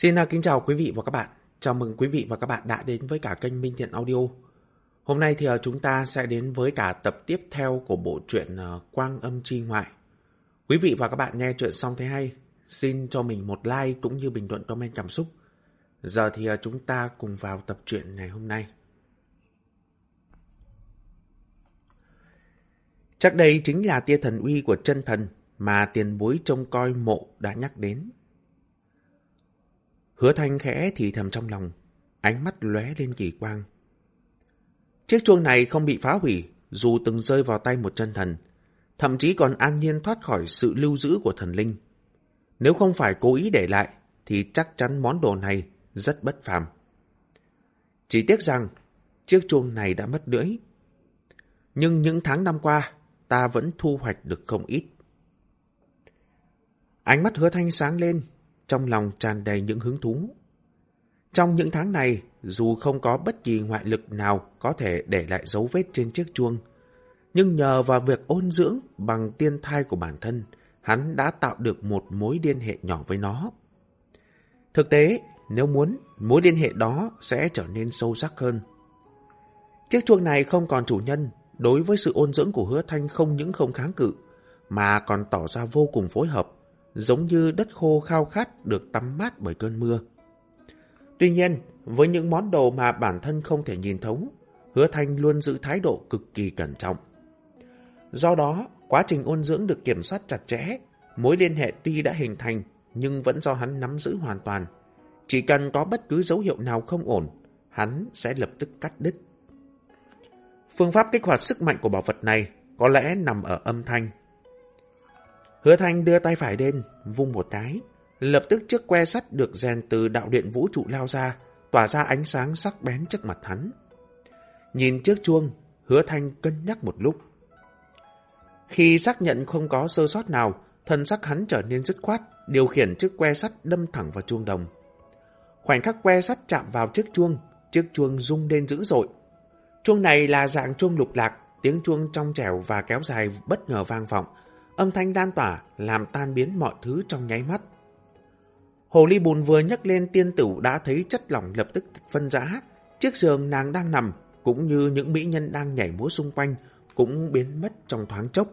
Xin à, kính chào quý vị và các bạn. Chào mừng quý vị và các bạn đã đến với cả kênh Minh Thiện Audio. Hôm nay thì à, chúng ta sẽ đến với cả tập tiếp theo của bộ truyện à, Quang Âm Chi Ngoại. Quý vị và các bạn nghe chuyện xong thấy hay, xin cho mình một like cũng như bình luận comment cảm xúc. Giờ thì chúng ta cùng vào tập truyện ngày hôm nay. Chắc đây chính là tia thần uy của chân thần mà tiền bối trông coi mộ đã nhắc đến. Hứa thanh khẽ thì thầm trong lòng, ánh mắt lóe lên kỳ quang. Chiếc chuông này không bị phá hủy, dù từng rơi vào tay một chân thần, thậm chí còn an nhiên thoát khỏi sự lưu giữ của thần linh. Nếu không phải cố ý để lại, thì chắc chắn món đồ này rất bất phàm. Chỉ tiếc rằng, chiếc chuông này đã mất lưỡi. Nhưng những tháng năm qua, ta vẫn thu hoạch được không ít. Ánh mắt hứa thanh sáng lên, trong lòng tràn đầy những hứng thú. Trong những tháng này, dù không có bất kỳ ngoại lực nào có thể để lại dấu vết trên chiếc chuông, nhưng nhờ vào việc ôn dưỡng bằng tiên thai của bản thân, hắn đã tạo được một mối liên hệ nhỏ với nó. Thực tế, nếu muốn, mối liên hệ đó sẽ trở nên sâu sắc hơn. Chiếc chuông này không còn chủ nhân, đối với sự ôn dưỡng của hứa thanh không những không kháng cự, mà còn tỏ ra vô cùng phối hợp, giống như đất khô khao khát được tắm mát bởi cơn mưa. Tuy nhiên, với những món đồ mà bản thân không thể nhìn thấu, hứa thanh luôn giữ thái độ cực kỳ cẩn trọng. Do đó, quá trình ôn dưỡng được kiểm soát chặt chẽ, mối liên hệ tuy đã hình thành nhưng vẫn do hắn nắm giữ hoàn toàn. Chỉ cần có bất cứ dấu hiệu nào không ổn, hắn sẽ lập tức cắt đứt. Phương pháp kích hoạt sức mạnh của bảo vật này có lẽ nằm ở âm thanh. Hứa Thanh đưa tay phải lên, vung một cái. Lập tức chiếc que sắt được rèn từ đạo điện vũ trụ lao ra, tỏa ra ánh sáng sắc bén trước mặt hắn. Nhìn chiếc chuông, Hứa Thanh cân nhắc một lúc. Khi xác nhận không có sơ sót nào, thân sắc hắn trở nên dứt khoát, điều khiển chiếc que sắt đâm thẳng vào chuông đồng. Khoảnh khắc que sắt chạm vào chiếc chuông, chiếc chuông rung lên dữ dội. Chuông này là dạng chuông lục lạc, tiếng chuông trong trẻo và kéo dài bất ngờ vang vọng, âm thanh lan tỏa làm tan biến mọi thứ trong nháy mắt. Hồ ly bùn vừa nhắc lên tiên tử đã thấy chất lỏng lập tức phân rã, chiếc giường nàng đang nằm cũng như những mỹ nhân đang nhảy múa xung quanh cũng biến mất trong thoáng chốc.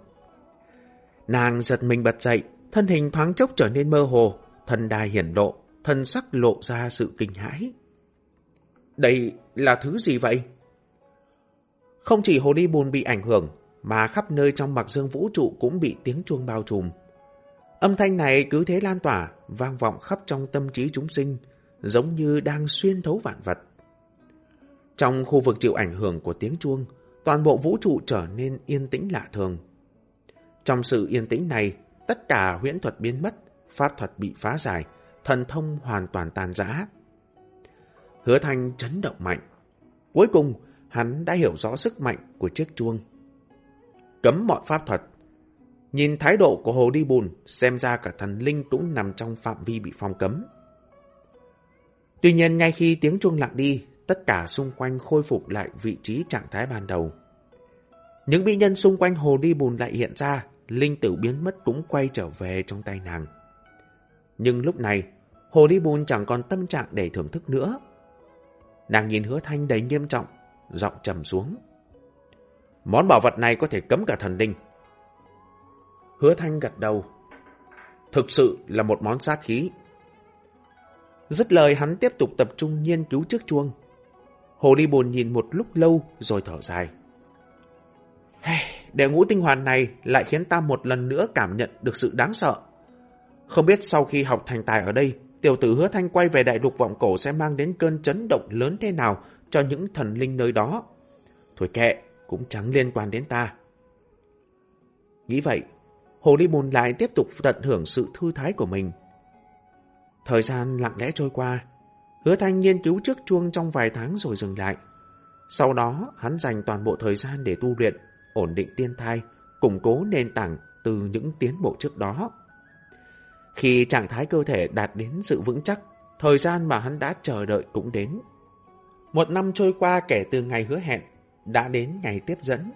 Nàng giật mình bật dậy, thân hình thoáng chốc trở nên mơ hồ, thần đài hiển lộ, thân sắc lộ ra sự kinh hãi. Đây là thứ gì vậy? Không chỉ hồ ly bùn bị ảnh hưởng, mà khắp nơi trong mặc dương vũ trụ cũng bị tiếng chuông bao trùm. Âm thanh này cứ thế lan tỏa, vang vọng khắp trong tâm trí chúng sinh, giống như đang xuyên thấu vạn vật. Trong khu vực chịu ảnh hưởng của tiếng chuông, toàn bộ vũ trụ trở nên yên tĩnh lạ thường. Trong sự yên tĩnh này, tất cả huyễn thuật biến mất, pháp thuật bị phá giải, thần thông hoàn toàn tàn rã. Hứa thanh chấn động mạnh. Cuối cùng, hắn đã hiểu rõ sức mạnh của chiếc chuông cấm mọi pháp thuật. Nhìn thái độ của hồ đi bùn, xem ra cả thần linh cũng nằm trong phạm vi bị phong cấm. Tuy nhiên ngay khi tiếng chuông lặng đi, tất cả xung quanh khôi phục lại vị trí trạng thái ban đầu. Những mỹ nhân xung quanh hồ đi bùn lại hiện ra, linh tử biến mất cũng quay trở về trong tay nàng. Nhưng lúc này, hồ đi bùn chẳng còn tâm trạng để thưởng thức nữa. Nàng nhìn hứa thanh đầy nghiêm trọng, giọng trầm xuống. Món bảo vật này có thể cấm cả thần đinh. Hứa Thanh gật đầu. Thực sự là một món sát khí. Dứt lời hắn tiếp tục tập trung nghiên cứu trước chuông. Hồ đi buồn nhìn một lúc lâu rồi thở dài. Để ngũ tinh hoàn này lại khiến ta một lần nữa cảm nhận được sự đáng sợ. Không biết sau khi học thành tài ở đây, tiểu tử hứa thanh quay về đại lục vọng cổ sẽ mang đến cơn chấn động lớn thế nào cho những thần linh nơi đó. Thôi kệ, cũng chẳng liên quan đến ta. Nghĩ vậy, Hồ Ly Bùn lại tiếp tục tận hưởng sự thư thái của mình. Thời gian lặng lẽ trôi qua, hứa thanh nghiên cứu trước chuông trong vài tháng rồi dừng lại. Sau đó, hắn dành toàn bộ thời gian để tu luyện, ổn định tiên thai, củng cố nền tảng từ những tiến bộ trước đó. Khi trạng thái cơ thể đạt đến sự vững chắc, thời gian mà hắn đã chờ đợi cũng đến. Một năm trôi qua kể từ ngày hứa hẹn, đã đến ngày tiếp dẫn.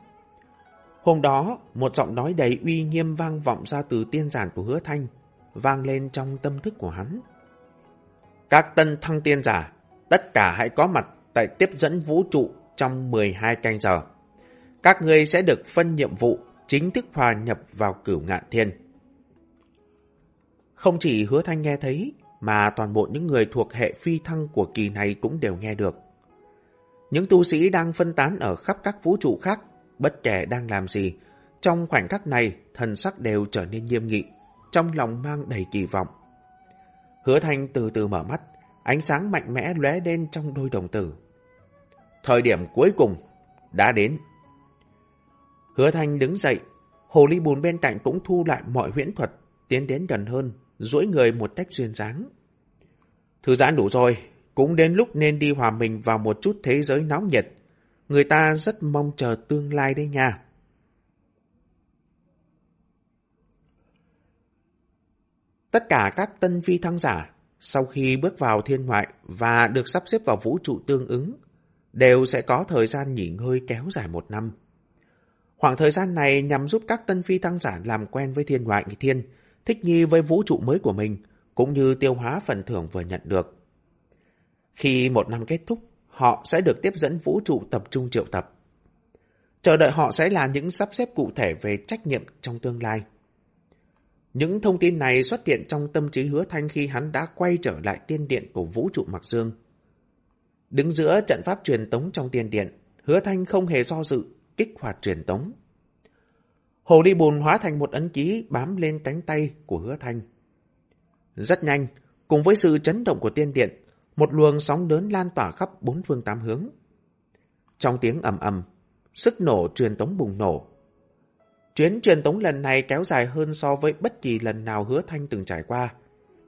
Hôm đó, một giọng nói đầy uy nghiêm vang vọng ra từ tiên giản của hứa thanh, vang lên trong tâm thức của hắn. Các tân thăng tiên giả, tất cả hãy có mặt tại tiếp dẫn vũ trụ trong 12 canh giờ. Các người sẽ được phân nhiệm vụ chính thức hòa nhập vào cửu ngạn thiên. Không chỉ hứa thanh nghe thấy, mà toàn bộ những người thuộc hệ phi thăng của kỳ này cũng đều nghe được. Những tu sĩ đang phân tán ở khắp các vũ trụ khác, bất kể đang làm gì, trong khoảnh khắc này thần sắc đều trở nên nghiêm nghị, trong lòng mang đầy kỳ vọng. Hứa thanh từ từ mở mắt, ánh sáng mạnh mẽ lóe lên trong đôi đồng tử. Thời điểm cuối cùng đã đến. Hứa thanh đứng dậy, hồ ly bùn bên cạnh cũng thu lại mọi huyễn thuật, tiến đến gần hơn, duỗi người một cách duyên dáng. Thư giãn đủ rồi, cũng đến lúc nên đi hòa mình vào một chút thế giới nóng nhiệt. Người ta rất mong chờ tương lai đấy nha. Tất cả các tân phi thăng giả, sau khi bước vào thiên ngoại và được sắp xếp vào vũ trụ tương ứng, đều sẽ có thời gian nghỉ ngơi kéo dài một năm. Khoảng thời gian này nhằm giúp các tân phi thăng giả làm quen với thiên ngoại thiên, thích nghi với vũ trụ mới của mình, cũng như tiêu hóa phần thưởng vừa nhận được. Khi một năm kết thúc, họ sẽ được tiếp dẫn vũ trụ tập trung triệu tập. Chờ đợi họ sẽ là những sắp xếp cụ thể về trách nhiệm trong tương lai. Những thông tin này xuất hiện trong tâm trí hứa thanh khi hắn đã quay trở lại tiên điện của vũ trụ Mạc Dương. Đứng giữa trận pháp truyền tống trong tiên điện, hứa thanh không hề do dự, kích hoạt truyền tống. Hồ ly bùn hóa thành một ấn ký bám lên cánh tay của hứa thanh. Rất nhanh, cùng với sự chấn động của tiên điện, một luồng sóng lớn lan tỏa khắp bốn phương tám hướng. Trong tiếng ầm ầm, sức nổ truyền tống bùng nổ. Chuyến truyền tống lần này kéo dài hơn so với bất kỳ lần nào hứa thanh từng trải qua.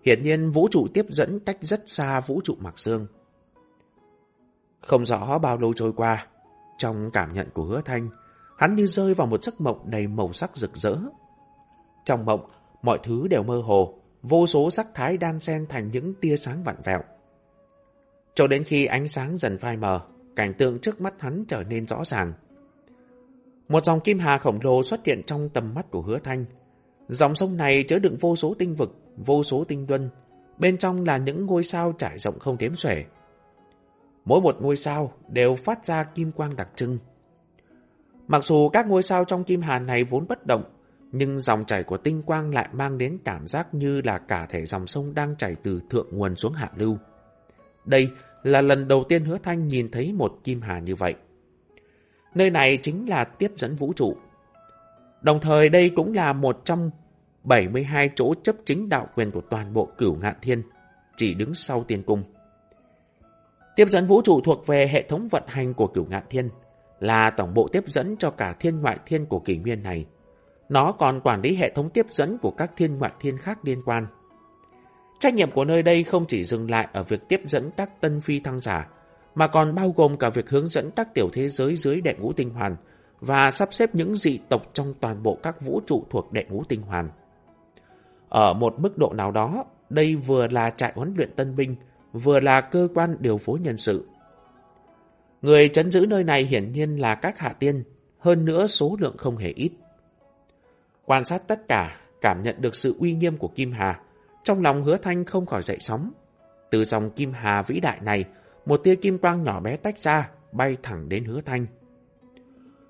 Hiển nhiên vũ trụ tiếp dẫn cách rất xa vũ trụ Mạc xương Không rõ bao lâu trôi qua, trong cảm nhận của hứa thanh, hắn như rơi vào một giấc mộng đầy màu sắc rực rỡ. Trong mộng, mọi thứ đều mơ hồ, vô số sắc thái đan xen thành những tia sáng vặn vẹo. Cho đến khi ánh sáng dần phai mờ, cảnh tượng trước mắt hắn trở nên rõ ràng. Một dòng kim hà khổng lồ xuất hiện trong tầm mắt của hứa thanh. Dòng sông này chứa đựng vô số tinh vực, vô số tinh luân. Bên trong là những ngôi sao trải rộng không đếm xuể. Mỗi một ngôi sao đều phát ra kim quang đặc trưng. Mặc dù các ngôi sao trong kim hà này vốn bất động, nhưng dòng chảy của tinh quang lại mang đến cảm giác như là cả thể dòng sông đang chảy từ thượng nguồn xuống hạ lưu. Đây là lần đầu tiên hứa thanh nhìn thấy một kim hà như vậy. Nơi này chính là tiếp dẫn vũ trụ. Đồng thời đây cũng là một trong 72 chỗ chấp chính đạo quyền của toàn bộ cửu ngạn thiên, chỉ đứng sau tiên cung. Tiếp dẫn vũ trụ thuộc về hệ thống vận hành của cửu ngạn thiên, là tổng bộ tiếp dẫn cho cả thiên ngoại thiên của kỷ nguyên này. Nó còn quản lý hệ thống tiếp dẫn của các thiên ngoại thiên khác liên quan. Trách nhiệm của nơi đây không chỉ dừng lại ở việc tiếp dẫn các tân phi thăng giả, mà còn bao gồm cả việc hướng dẫn các tiểu thế giới dưới đệ ngũ tinh hoàn và sắp xếp những dị tộc trong toàn bộ các vũ trụ thuộc đệ ngũ tinh hoàn. Ở một mức độ nào đó, đây vừa là trại huấn luyện tân binh, vừa là cơ quan điều phối nhân sự. Người chấn giữ nơi này hiển nhiên là các hạ tiên, hơn nữa số lượng không hề ít. Quan sát tất cả, cảm nhận được sự uy nghiêm của Kim Hà, trong lòng hứa thanh không khỏi dậy sóng. Từ dòng Kim Hà vĩ đại này, một tia kim quang nhỏ bé tách ra, bay thẳng đến hứa thanh.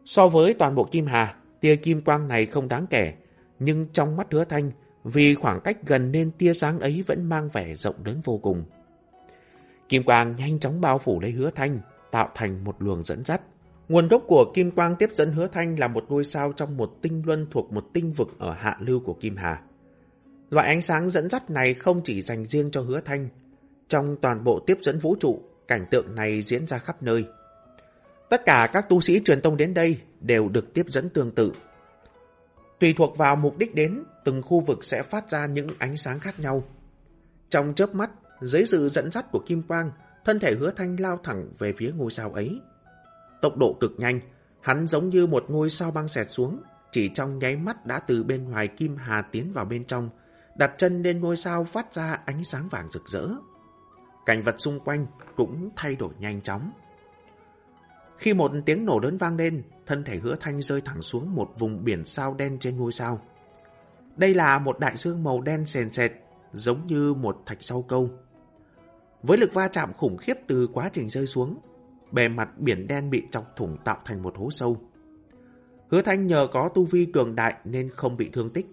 So với toàn bộ Kim Hà, tia kim quang này không đáng kể, nhưng trong mắt hứa thanh, vì khoảng cách gần nên tia sáng ấy vẫn mang vẻ rộng lớn vô cùng. Kim quang nhanh chóng bao phủ lấy hứa thanh, tạo thành một luồng dẫn dắt. Nguồn gốc của kim quang tiếp dẫn hứa thanh là một ngôi sao trong một tinh luân thuộc một tinh vực ở hạ lưu của Kim Hà. Loại ánh sáng dẫn dắt này không chỉ dành riêng cho hứa thanh. Trong toàn bộ tiếp dẫn vũ trụ, cảnh tượng này diễn ra khắp nơi. Tất cả các tu sĩ truyền tông đến đây đều được tiếp dẫn tương tự. Tùy thuộc vào mục đích đến, từng khu vực sẽ phát ra những ánh sáng khác nhau. Trong chớp mắt, dưới sự dẫn dắt của Kim Quang, thân thể hứa thanh lao thẳng về phía ngôi sao ấy. Tốc độ cực nhanh, hắn giống như một ngôi sao băng xẹt xuống, chỉ trong nháy mắt đã từ bên ngoài Kim Hà tiến vào bên trong, đặt chân lên ngôi sao phát ra ánh sáng vàng rực rỡ. Cảnh vật xung quanh cũng thay đổi nhanh chóng. Khi một tiếng nổ lớn vang lên, thân thể hứa thanh rơi thẳng xuống một vùng biển sao đen trên ngôi sao. Đây là một đại dương màu đen sền sệt, giống như một thạch sau câu. Với lực va chạm khủng khiếp từ quá trình rơi xuống, bề mặt biển đen bị chọc thủng tạo thành một hố sâu. Hứa Thanh nhờ có tu vi cường đại nên không bị thương tích.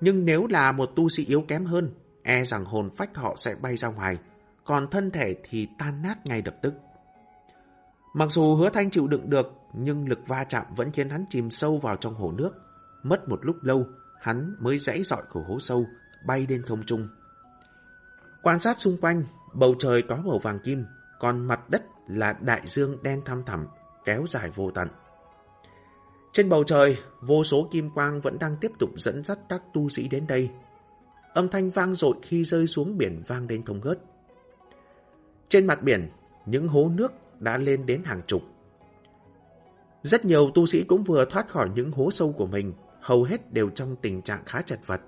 Nhưng nếu là một tu sĩ yếu kém hơn, e rằng hồn phách họ sẽ bay ra ngoài, còn thân thể thì tan nát ngay lập tức. Mặc dù hứa thanh chịu đựng được, nhưng lực va chạm vẫn khiến hắn chìm sâu vào trong hồ nước. Mất một lúc lâu, hắn mới dãy dọi khỏi hố sâu, bay lên không trung. Quan sát xung quanh, bầu trời có màu vàng kim, còn mặt đất là đại dương đen thăm thẳm, kéo dài vô tận. Trên bầu trời, vô số kim quang vẫn đang tiếp tục dẫn dắt các tu sĩ đến đây. Âm thanh vang dội khi rơi xuống biển vang đến không ngớt. Trên mặt biển, những hố nước đã lên đến hàng chục. Rất nhiều tu sĩ cũng vừa thoát khỏi những hố sâu của mình, hầu hết đều trong tình trạng khá chật vật.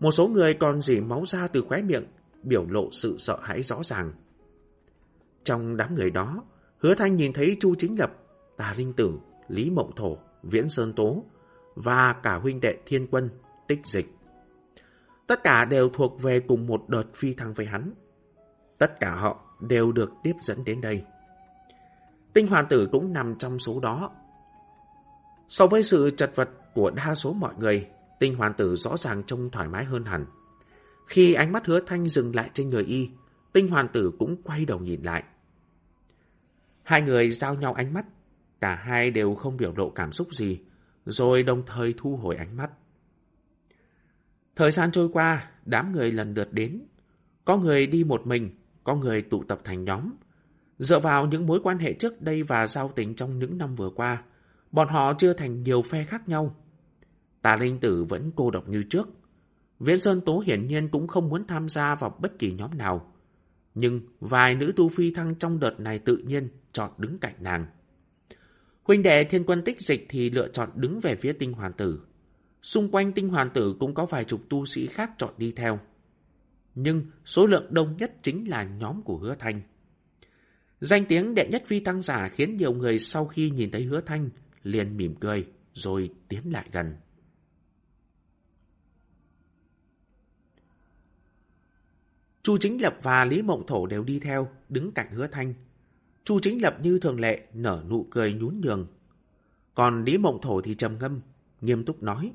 Một số người còn dỉ máu ra từ khóe miệng, biểu lộ sự sợ hãi rõ ràng. Trong đám người đó, hứa thanh nhìn thấy Chu Chính Lập, Tà Linh Tử, Lý Mộng Thổ, Viễn Sơn Tố và cả huynh đệ thiên quân, tích dịch. Tất cả đều thuộc về cùng một đợt phi thăng với hắn. Tất cả họ đều được tiếp dẫn đến đây. Tinh hoàn tử cũng nằm trong số đó. So với sự chật vật của đa số mọi người, tinh hoàn tử rõ ràng trông thoải mái hơn hẳn. Khi ánh mắt hứa thanh dừng lại trên người y, tinh hoàn tử cũng quay đầu nhìn lại. Hai người giao nhau ánh mắt, cả hai đều không biểu lộ cảm xúc gì, rồi đồng thời thu hồi ánh mắt. Thời gian trôi qua, đám người lần lượt đến. Có người đi một mình, có người tụ tập thành nhóm. Dựa vào những mối quan hệ trước đây và giao tình trong những năm vừa qua, bọn họ chưa thành nhiều phe khác nhau. Tà Linh Tử vẫn cô độc như trước. Viễn Sơn Tố hiển nhiên cũng không muốn tham gia vào bất kỳ nhóm nào. Nhưng vài nữ tu phi thăng trong đợt này tự nhiên chọn đứng cạnh nàng. Huynh đệ thiên quân tích dịch thì lựa chọn đứng về phía tinh hoàn tử. Xung quanh tinh hoàn tử cũng có vài chục tu sĩ khác chọn đi theo. Nhưng số lượng đông nhất chính là nhóm của hứa thanh. Danh tiếng đệ nhất phi tăng giả khiến nhiều người sau khi nhìn thấy hứa thanh liền mỉm cười rồi tiến lại gần. Chu Chính Lập và Lý Mộng Thổ đều đi theo, đứng cạnh hứa thanh. Chu Chính Lập như thường lệ nở nụ cười nhún nhường. Còn Lý Mộng Thổ thì trầm ngâm, nghiêm túc nói.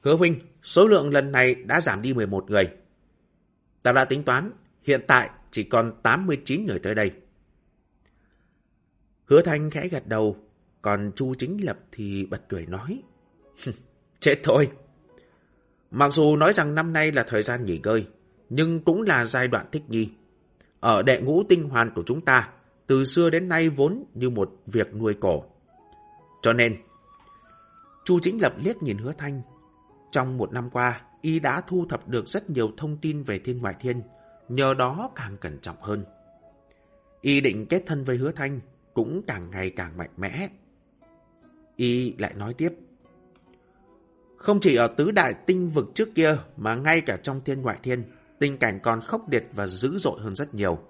Hứa huynh, số lượng lần này đã giảm đi 11 người. Ta đã tính toán, hiện tại chỉ còn 89 người tới đây. Hứa Thanh khẽ gật đầu, còn Chu Chính Lập thì bật cười nói. Chết thôi! Mặc dù nói rằng năm nay là thời gian nghỉ ngơi, nhưng cũng là giai đoạn thích nghi. Ở đệ ngũ tinh hoàn của chúng ta, từ xưa đến nay vốn như một việc nuôi cổ. Cho nên, Chu Chính Lập liếc nhìn hứa thanh. Trong một năm qua, y đã thu thập được rất nhiều thông tin về thiên ngoại thiên, nhờ đó càng cẩn trọng hơn. Y định kết thân với hứa thanh, cũng càng ngày càng mạnh mẽ. Y lại nói tiếp. Không chỉ ở tứ đại tinh vực trước kia, mà ngay cả trong thiên ngoại thiên, tình cảnh còn khốc liệt và dữ dội hơn rất nhiều.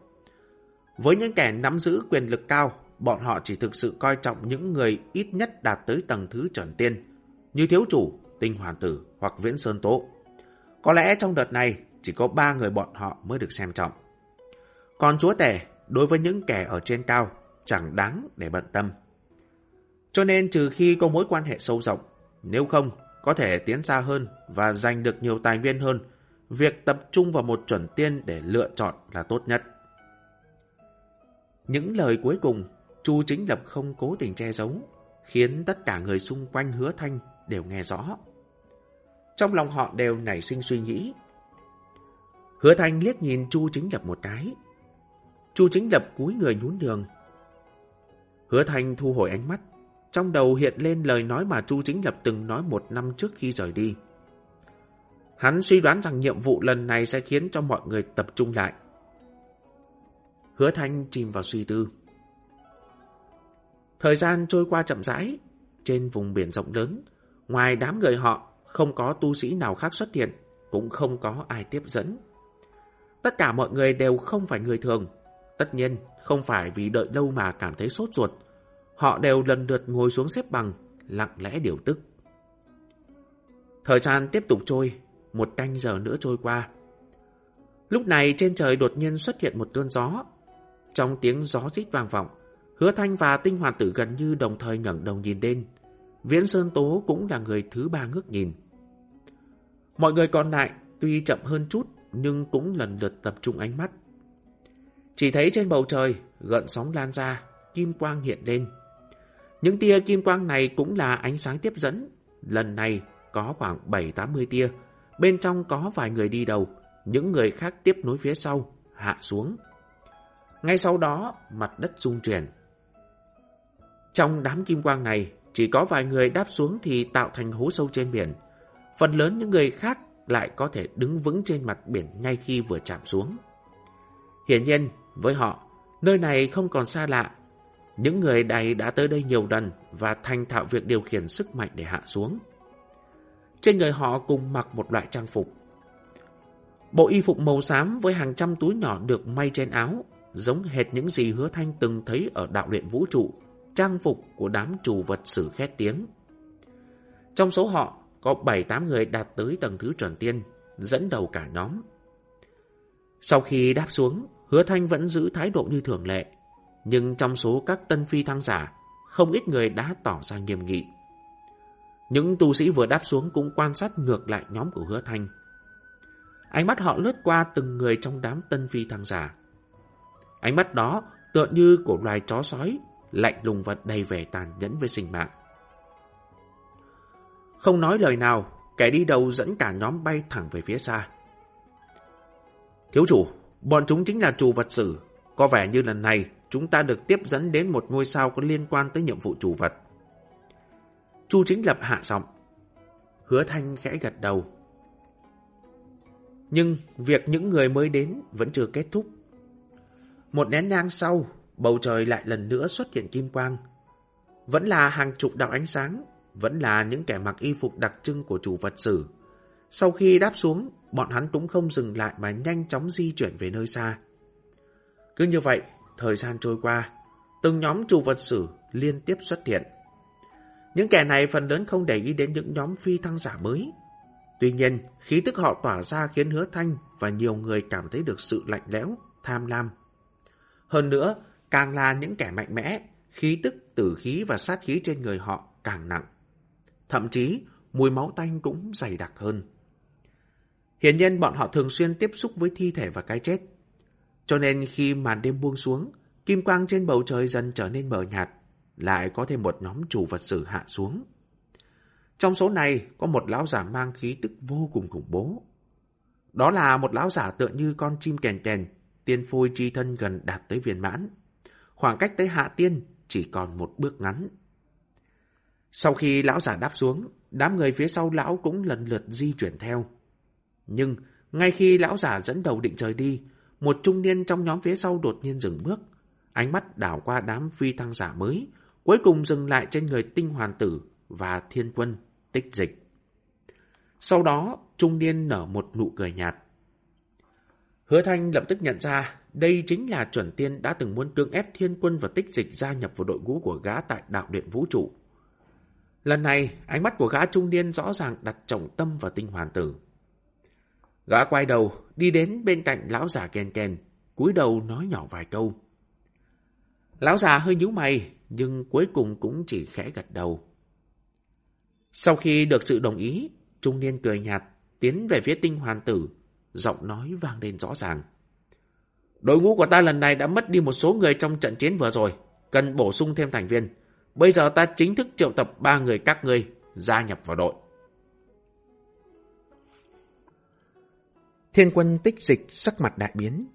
Với những kẻ nắm giữ quyền lực cao, bọn họ chỉ thực sự coi trọng những người ít nhất đạt tới tầng thứ chuẩn tiên, như thiếu chủ, tinh hoàn tử hoặc viễn sơn tố. Có lẽ trong đợt này chỉ có ba người bọn họ mới được xem trọng. Còn chúa tể, đối với những kẻ ở trên cao, chẳng đáng để bận tâm. Cho nên trừ khi có mối quan hệ sâu rộng, nếu không, có thể tiến xa hơn và giành được nhiều tài nguyên hơn, việc tập trung vào một chuẩn tiên để lựa chọn là tốt nhất. Những lời cuối cùng, Chu Chính Lập không cố tình che giấu, khiến tất cả người xung quanh hứa thanh đều nghe rõ. Trong lòng họ đều nảy sinh suy nghĩ. Hứa thanh liếc nhìn Chu Chính Lập một cái. Chu Chính Lập cúi người nhún đường. Hứa thanh thu hồi ánh mắt, trong đầu hiện lên lời nói mà Chu Chính Lập từng nói một năm trước khi rời đi. Hắn suy đoán rằng nhiệm vụ lần này sẽ khiến cho mọi người tập trung lại. Hứa Thanh chìm vào suy tư. Thời gian trôi qua chậm rãi, trên vùng biển rộng lớn, ngoài đám người họ, không có tu sĩ nào khác xuất hiện, cũng không có ai tiếp dẫn. Tất cả mọi người đều không phải người thường. Tất nhiên, không phải vì đợi lâu mà cảm thấy sốt ruột. Họ đều lần lượt ngồi xuống xếp bằng, lặng lẽ điều tức. Thời gian tiếp tục trôi, một canh giờ nữa trôi qua. Lúc này trên trời đột nhiên xuất hiện một cơn gió. Trong tiếng gió rít vang vọng, hứa thanh và tinh hoàn tử gần như đồng thời ngẩng đầu nhìn lên. Viễn Sơn Tố cũng là người thứ ba ngước nhìn. Mọi người còn lại tuy chậm hơn chút nhưng cũng lần lượt tập trung ánh mắt. Chỉ thấy trên bầu trời gợn sóng lan ra, kim quang hiện lên. Những tia kim quang này cũng là ánh sáng tiếp dẫn. Lần này có khoảng 7-80 tia. Bên trong có vài người đi đầu, những người khác tiếp nối phía sau, hạ xuống. Ngay sau đó, mặt đất rung chuyển. Trong đám kim quang này, chỉ có vài người đáp xuống thì tạo thành hố sâu trên biển. Phần lớn những người khác lại có thể đứng vững trên mặt biển ngay khi vừa chạm xuống. Hiển nhiên, với họ, nơi này không còn xa lạ. Những người này đã tới đây nhiều lần và thành thạo việc điều khiển sức mạnh để hạ xuống. Trên người họ cùng mặc một loại trang phục. Bộ y phục màu xám với hàng trăm túi nhỏ được may trên áo, giống hệt những gì hứa thanh từng thấy ở đạo luyện vũ trụ, trang phục của đám chủ vật sử khét tiếng. Trong số họ, có 7-8 người đạt tới tầng thứ chuẩn tiên, dẫn đầu cả nhóm. Sau khi đáp xuống, hứa thanh vẫn giữ thái độ như thường lệ, nhưng trong số các tân phi thăng giả, không ít người đã tỏ ra nghiêm nghị. Những tu sĩ vừa đáp xuống cũng quan sát ngược lại nhóm của hứa thanh. Ánh mắt họ lướt qua từng người trong đám tân phi thăng giả. Ánh mắt đó tựa như của loài chó sói, lạnh lùng và đầy vẻ tàn nhẫn với sinh mạng. Không nói lời nào, kẻ đi đầu dẫn cả nhóm bay thẳng về phía xa. Thiếu chủ, bọn chúng chính là chủ vật sử. Có vẻ như lần này chúng ta được tiếp dẫn đến một ngôi sao có liên quan tới nhiệm vụ chủ vật. Chu chính lập hạ giọng. Hứa thanh khẽ gật đầu. Nhưng việc những người mới đến vẫn chưa kết thúc. Một nén nhang sau, bầu trời lại lần nữa xuất hiện kim quang. Vẫn là hàng chục đạo ánh sáng vẫn là những kẻ mặc y phục đặc trưng của chủ vật sử. Sau khi đáp xuống, bọn hắn cũng không dừng lại mà nhanh chóng di chuyển về nơi xa. Cứ như vậy, thời gian trôi qua, từng nhóm chủ vật sử liên tiếp xuất hiện. Những kẻ này phần lớn không để ý đến những nhóm phi thăng giả mới. Tuy nhiên, khí tức họ tỏa ra khiến hứa thanh và nhiều người cảm thấy được sự lạnh lẽo, tham lam. Hơn nữa, càng là những kẻ mạnh mẽ, khí tức, tử khí và sát khí trên người họ càng nặng. Thậm chí, mùi máu tanh cũng dày đặc hơn. Hiển nhiên bọn họ thường xuyên tiếp xúc với thi thể và cái chết. Cho nên khi màn đêm buông xuống, kim quang trên bầu trời dần trở nên mờ nhạt, lại có thêm một nhóm chủ vật sử hạ xuống. Trong số này có một lão giả mang khí tức vô cùng khủng bố. Đó là một lão giả tựa như con chim kèn kèn, tiên phôi chi thân gần đạt tới viên mãn. Khoảng cách tới hạ tiên chỉ còn một bước ngắn. Sau khi lão giả đáp xuống, đám người phía sau lão cũng lần lượt di chuyển theo. Nhưng, ngay khi lão giả dẫn đầu định rời đi, một trung niên trong nhóm phía sau đột nhiên dừng bước. Ánh mắt đảo qua đám phi thăng giả mới, cuối cùng dừng lại trên người tinh hoàn tử và thiên quân, tích dịch. Sau đó, trung niên nở một nụ cười nhạt. Hứa Thanh lập tức nhận ra đây chính là chuẩn tiên đã từng muốn cưỡng ép thiên quân và tích dịch gia nhập vào đội ngũ của gã tại đạo điện vũ trụ. Lần này, ánh mắt của gã trung niên rõ ràng đặt trọng tâm vào tinh hoàn tử. Gã quay đầu, đi đến bên cạnh lão già kèn kèn, cúi đầu nói nhỏ vài câu. Lão già hơi nhíu mày, nhưng cuối cùng cũng chỉ khẽ gật đầu. Sau khi được sự đồng ý, trung niên cười nhạt, tiến về phía tinh hoàn tử, giọng nói vang lên rõ ràng. Đội ngũ của ta lần này đã mất đi một số người trong trận chiến vừa rồi, cần bổ sung thêm thành viên. Bây giờ ta chính thức triệu tập ba người các ngươi gia nhập vào đội. Thiên quân tích dịch sắc mặt đại biến.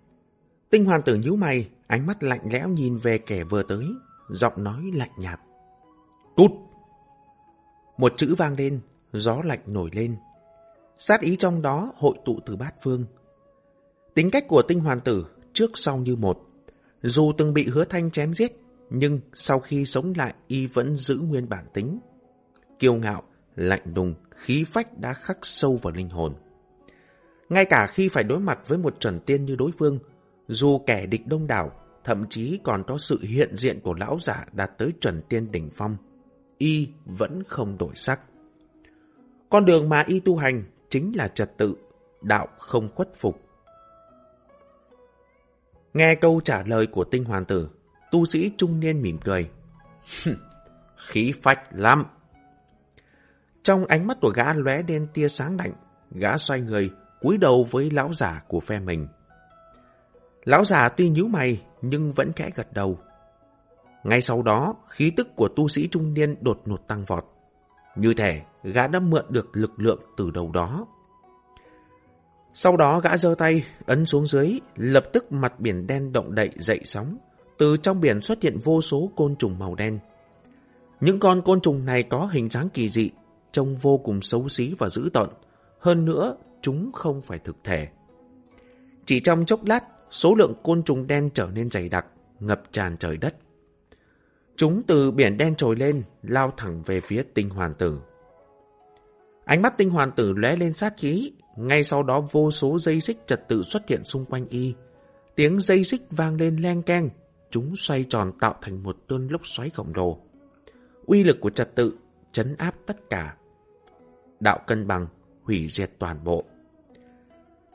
Tinh hoàn tử nhíu mày, ánh mắt lạnh lẽo nhìn về kẻ vừa tới, giọng nói lạnh nhạt. Cút! Một chữ vang lên, gió lạnh nổi lên. Sát ý trong đó hội tụ từ bát phương. Tính cách của tinh hoàn tử trước sau như một. Dù từng bị hứa thanh chém giết, nhưng sau khi sống lại y vẫn giữ nguyên bản tính. Kiêu ngạo, lạnh đùng, khí phách đã khắc sâu vào linh hồn. Ngay cả khi phải đối mặt với một chuẩn tiên như đối phương, dù kẻ địch đông đảo, thậm chí còn có sự hiện diện của lão giả đạt tới chuẩn tiên đỉnh phong, y vẫn không đổi sắc. Con đường mà y tu hành chính là trật tự, đạo không khuất phục. Nghe câu trả lời của tinh hoàn tử, tu sĩ trung niên mỉm cười. Khí phách lắm. Trong ánh mắt của gã lóe đen tia sáng lạnh, gã xoay người, cúi đầu với lão giả của phe mình. Lão giả tuy nhíu mày, nhưng vẫn khẽ gật đầu. Ngay sau đó, khí tức của tu sĩ trung niên đột ngột tăng vọt. Như thể gã đã mượn được lực lượng từ đầu đó. Sau đó gã giơ tay, ấn xuống dưới, lập tức mặt biển đen động đậy dậy sóng. Từ trong biển xuất hiện vô số côn trùng màu đen. Những con côn trùng này có hình dáng kỳ dị, trông vô cùng xấu xí và dữ tợn. Hơn nữa, chúng không phải thực thể. Chỉ trong chốc lát, số lượng côn trùng đen trở nên dày đặc, ngập tràn trời đất. Chúng từ biển đen trồi lên, lao thẳng về phía tinh hoàn tử. Ánh mắt tinh hoàn tử lóe lên sát khí, ngay sau đó vô số dây xích trật tự xuất hiện xung quanh y. Tiếng dây xích vang lên len keng, chúng xoay tròn tạo thành một cơn lốc xoáy khổng lồ. Uy lực của trật tự chấn áp tất cả. Đạo cân bằng, hủy diệt toàn bộ.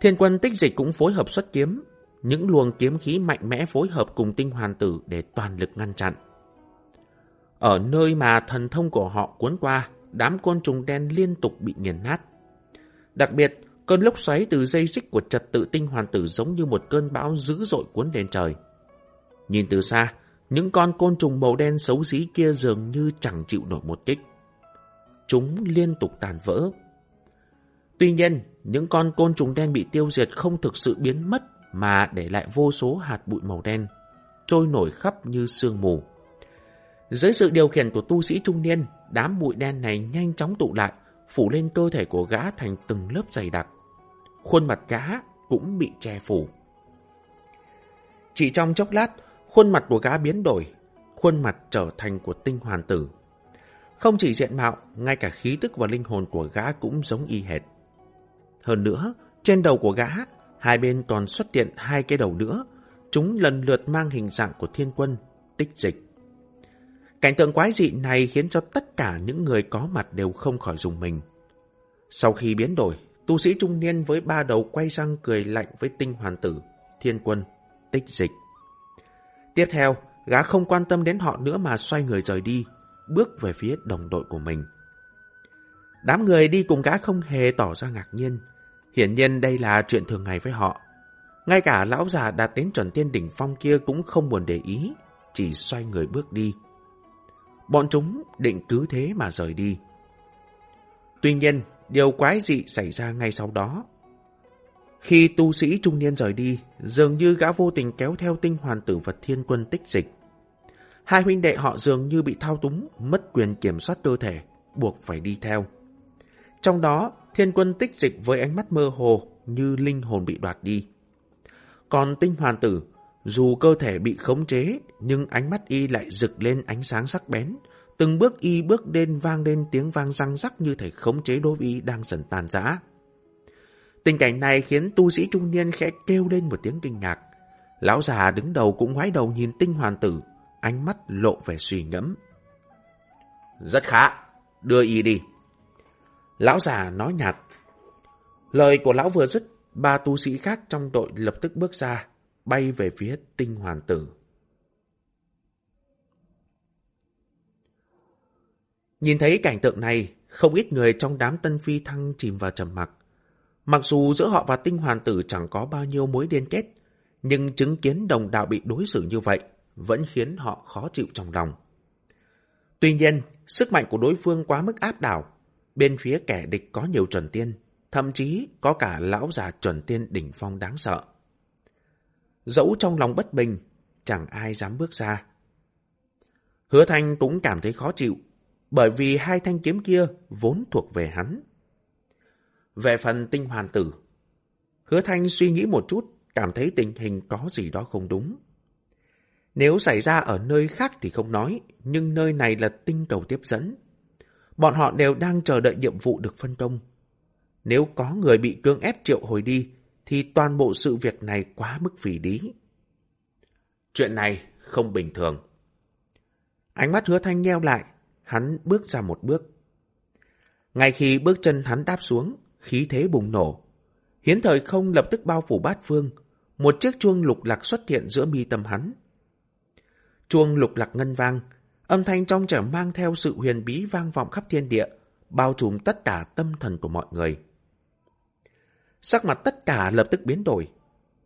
Thiên quân tích dịch cũng phối hợp xuất kiếm, những luồng kiếm khí mạnh mẽ phối hợp cùng tinh hoàn tử để toàn lực ngăn chặn. Ở nơi mà thần thông của họ cuốn qua, đám côn trùng đen liên tục bị nghiền nát. Đặc biệt, cơn lốc xoáy từ dây xích của trật tự tinh hoàn tử giống như một cơn bão dữ dội cuốn lên trời. Nhìn từ xa, những con côn trùng màu đen xấu xí kia dường như chẳng chịu nổi một kích. Chúng liên tục tàn vỡ. Tuy nhiên, những con côn trùng đen bị tiêu diệt không thực sự biến mất mà để lại vô số hạt bụi màu đen, trôi nổi khắp như sương mù. Dưới sự điều khiển của tu sĩ trung niên, đám bụi đen này nhanh chóng tụ lại, phủ lên cơ thể của gã thành từng lớp dày đặc. Khuôn mặt gã cũng bị che phủ. Chỉ trong chốc lát, khuôn mặt của gã biến đổi, khuôn mặt trở thành của tinh hoàn tử. Không chỉ diện mạo, ngay cả khí tức và linh hồn của gã cũng giống y hệt. Hơn nữa, trên đầu của gã, hai bên còn xuất hiện hai cái đầu nữa, chúng lần lượt mang hình dạng của thiên quân, tích dịch. Cảnh tượng quái dị này khiến cho tất cả những người có mặt đều không khỏi dùng mình. Sau khi biến đổi, tu sĩ trung niên với ba đầu quay sang cười lạnh với tinh hoàn tử, thiên quân, tích dịch. Tiếp theo, gã không quan tâm đến họ nữa mà xoay người rời đi, bước về phía đồng đội của mình. Đám người đi cùng gã không hề tỏ ra ngạc nhiên. Hiển nhiên đây là chuyện thường ngày với họ. Ngay cả lão già đạt đến chuẩn tiên đỉnh phong kia cũng không buồn để ý, chỉ xoay người bước đi. Bọn chúng định cứ thế mà rời đi. Tuy nhiên, điều quái dị xảy ra ngay sau đó. Khi tu sĩ trung niên rời đi, dường như gã vô tình kéo theo tinh hoàn tử vật thiên quân tích dịch. Hai huynh đệ họ dường như bị thao túng, mất quyền kiểm soát cơ thể, buộc phải đi theo. Trong đó, thiên quân tích dịch với ánh mắt mơ hồ như linh hồn bị đoạt đi. Còn tinh hoàn tử dù cơ thể bị khống chế, nhưng ánh mắt y lại rực lên ánh sáng sắc bén. Từng bước y bước lên vang lên tiếng vang răng rắc như thể khống chế đối với y đang dần tàn rã. Tình cảnh này khiến tu sĩ trung niên khẽ kêu lên một tiếng kinh ngạc. Lão già đứng đầu cũng ngoái đầu nhìn tinh hoàn tử, ánh mắt lộ vẻ suy ngẫm. Rất khá, đưa y đi. Lão già nói nhạt. Lời của lão vừa dứt, ba tu sĩ khác trong đội lập tức bước ra, bay về phía tinh hoàn tử. Nhìn thấy cảnh tượng này, không ít người trong đám tân phi thăng chìm vào trầm mặc. Mặc dù giữa họ và tinh hoàn tử chẳng có bao nhiêu mối liên kết, nhưng chứng kiến đồng đạo bị đối xử như vậy vẫn khiến họ khó chịu trong lòng. Tuy nhiên, sức mạnh của đối phương quá mức áp đảo. Bên phía kẻ địch có nhiều chuẩn tiên, thậm chí có cả lão già chuẩn tiên đỉnh phong đáng sợ. Dẫu trong lòng bất bình, chẳng ai dám bước ra. Hứa Thanh cũng cảm thấy khó chịu, bởi vì hai thanh kiếm kia vốn thuộc về hắn. Về phần tinh hoàn tử, Hứa Thanh suy nghĩ một chút, cảm thấy tình hình có gì đó không đúng. Nếu xảy ra ở nơi khác thì không nói, nhưng nơi này là tinh cầu tiếp dẫn. Bọn họ đều đang chờ đợi nhiệm vụ được phân công. Nếu có người bị cưỡng ép triệu hồi đi, thì toàn bộ sự việc này quá mức phỉ lý. Chuyện này không bình thường. Ánh mắt hứa thanh nheo lại, hắn bước ra một bước. Ngay khi bước chân hắn đáp xuống, khí thế bùng nổ. Hiến thời không lập tức bao phủ bát phương. một chiếc chuông lục lạc xuất hiện giữa mi tâm hắn. Chuông lục lạc ngân vang, âm thanh trong trẻo mang theo sự huyền bí vang vọng khắp thiên địa, bao trùm tất cả tâm thần của mọi người. Sắc mặt tất cả lập tức biến đổi,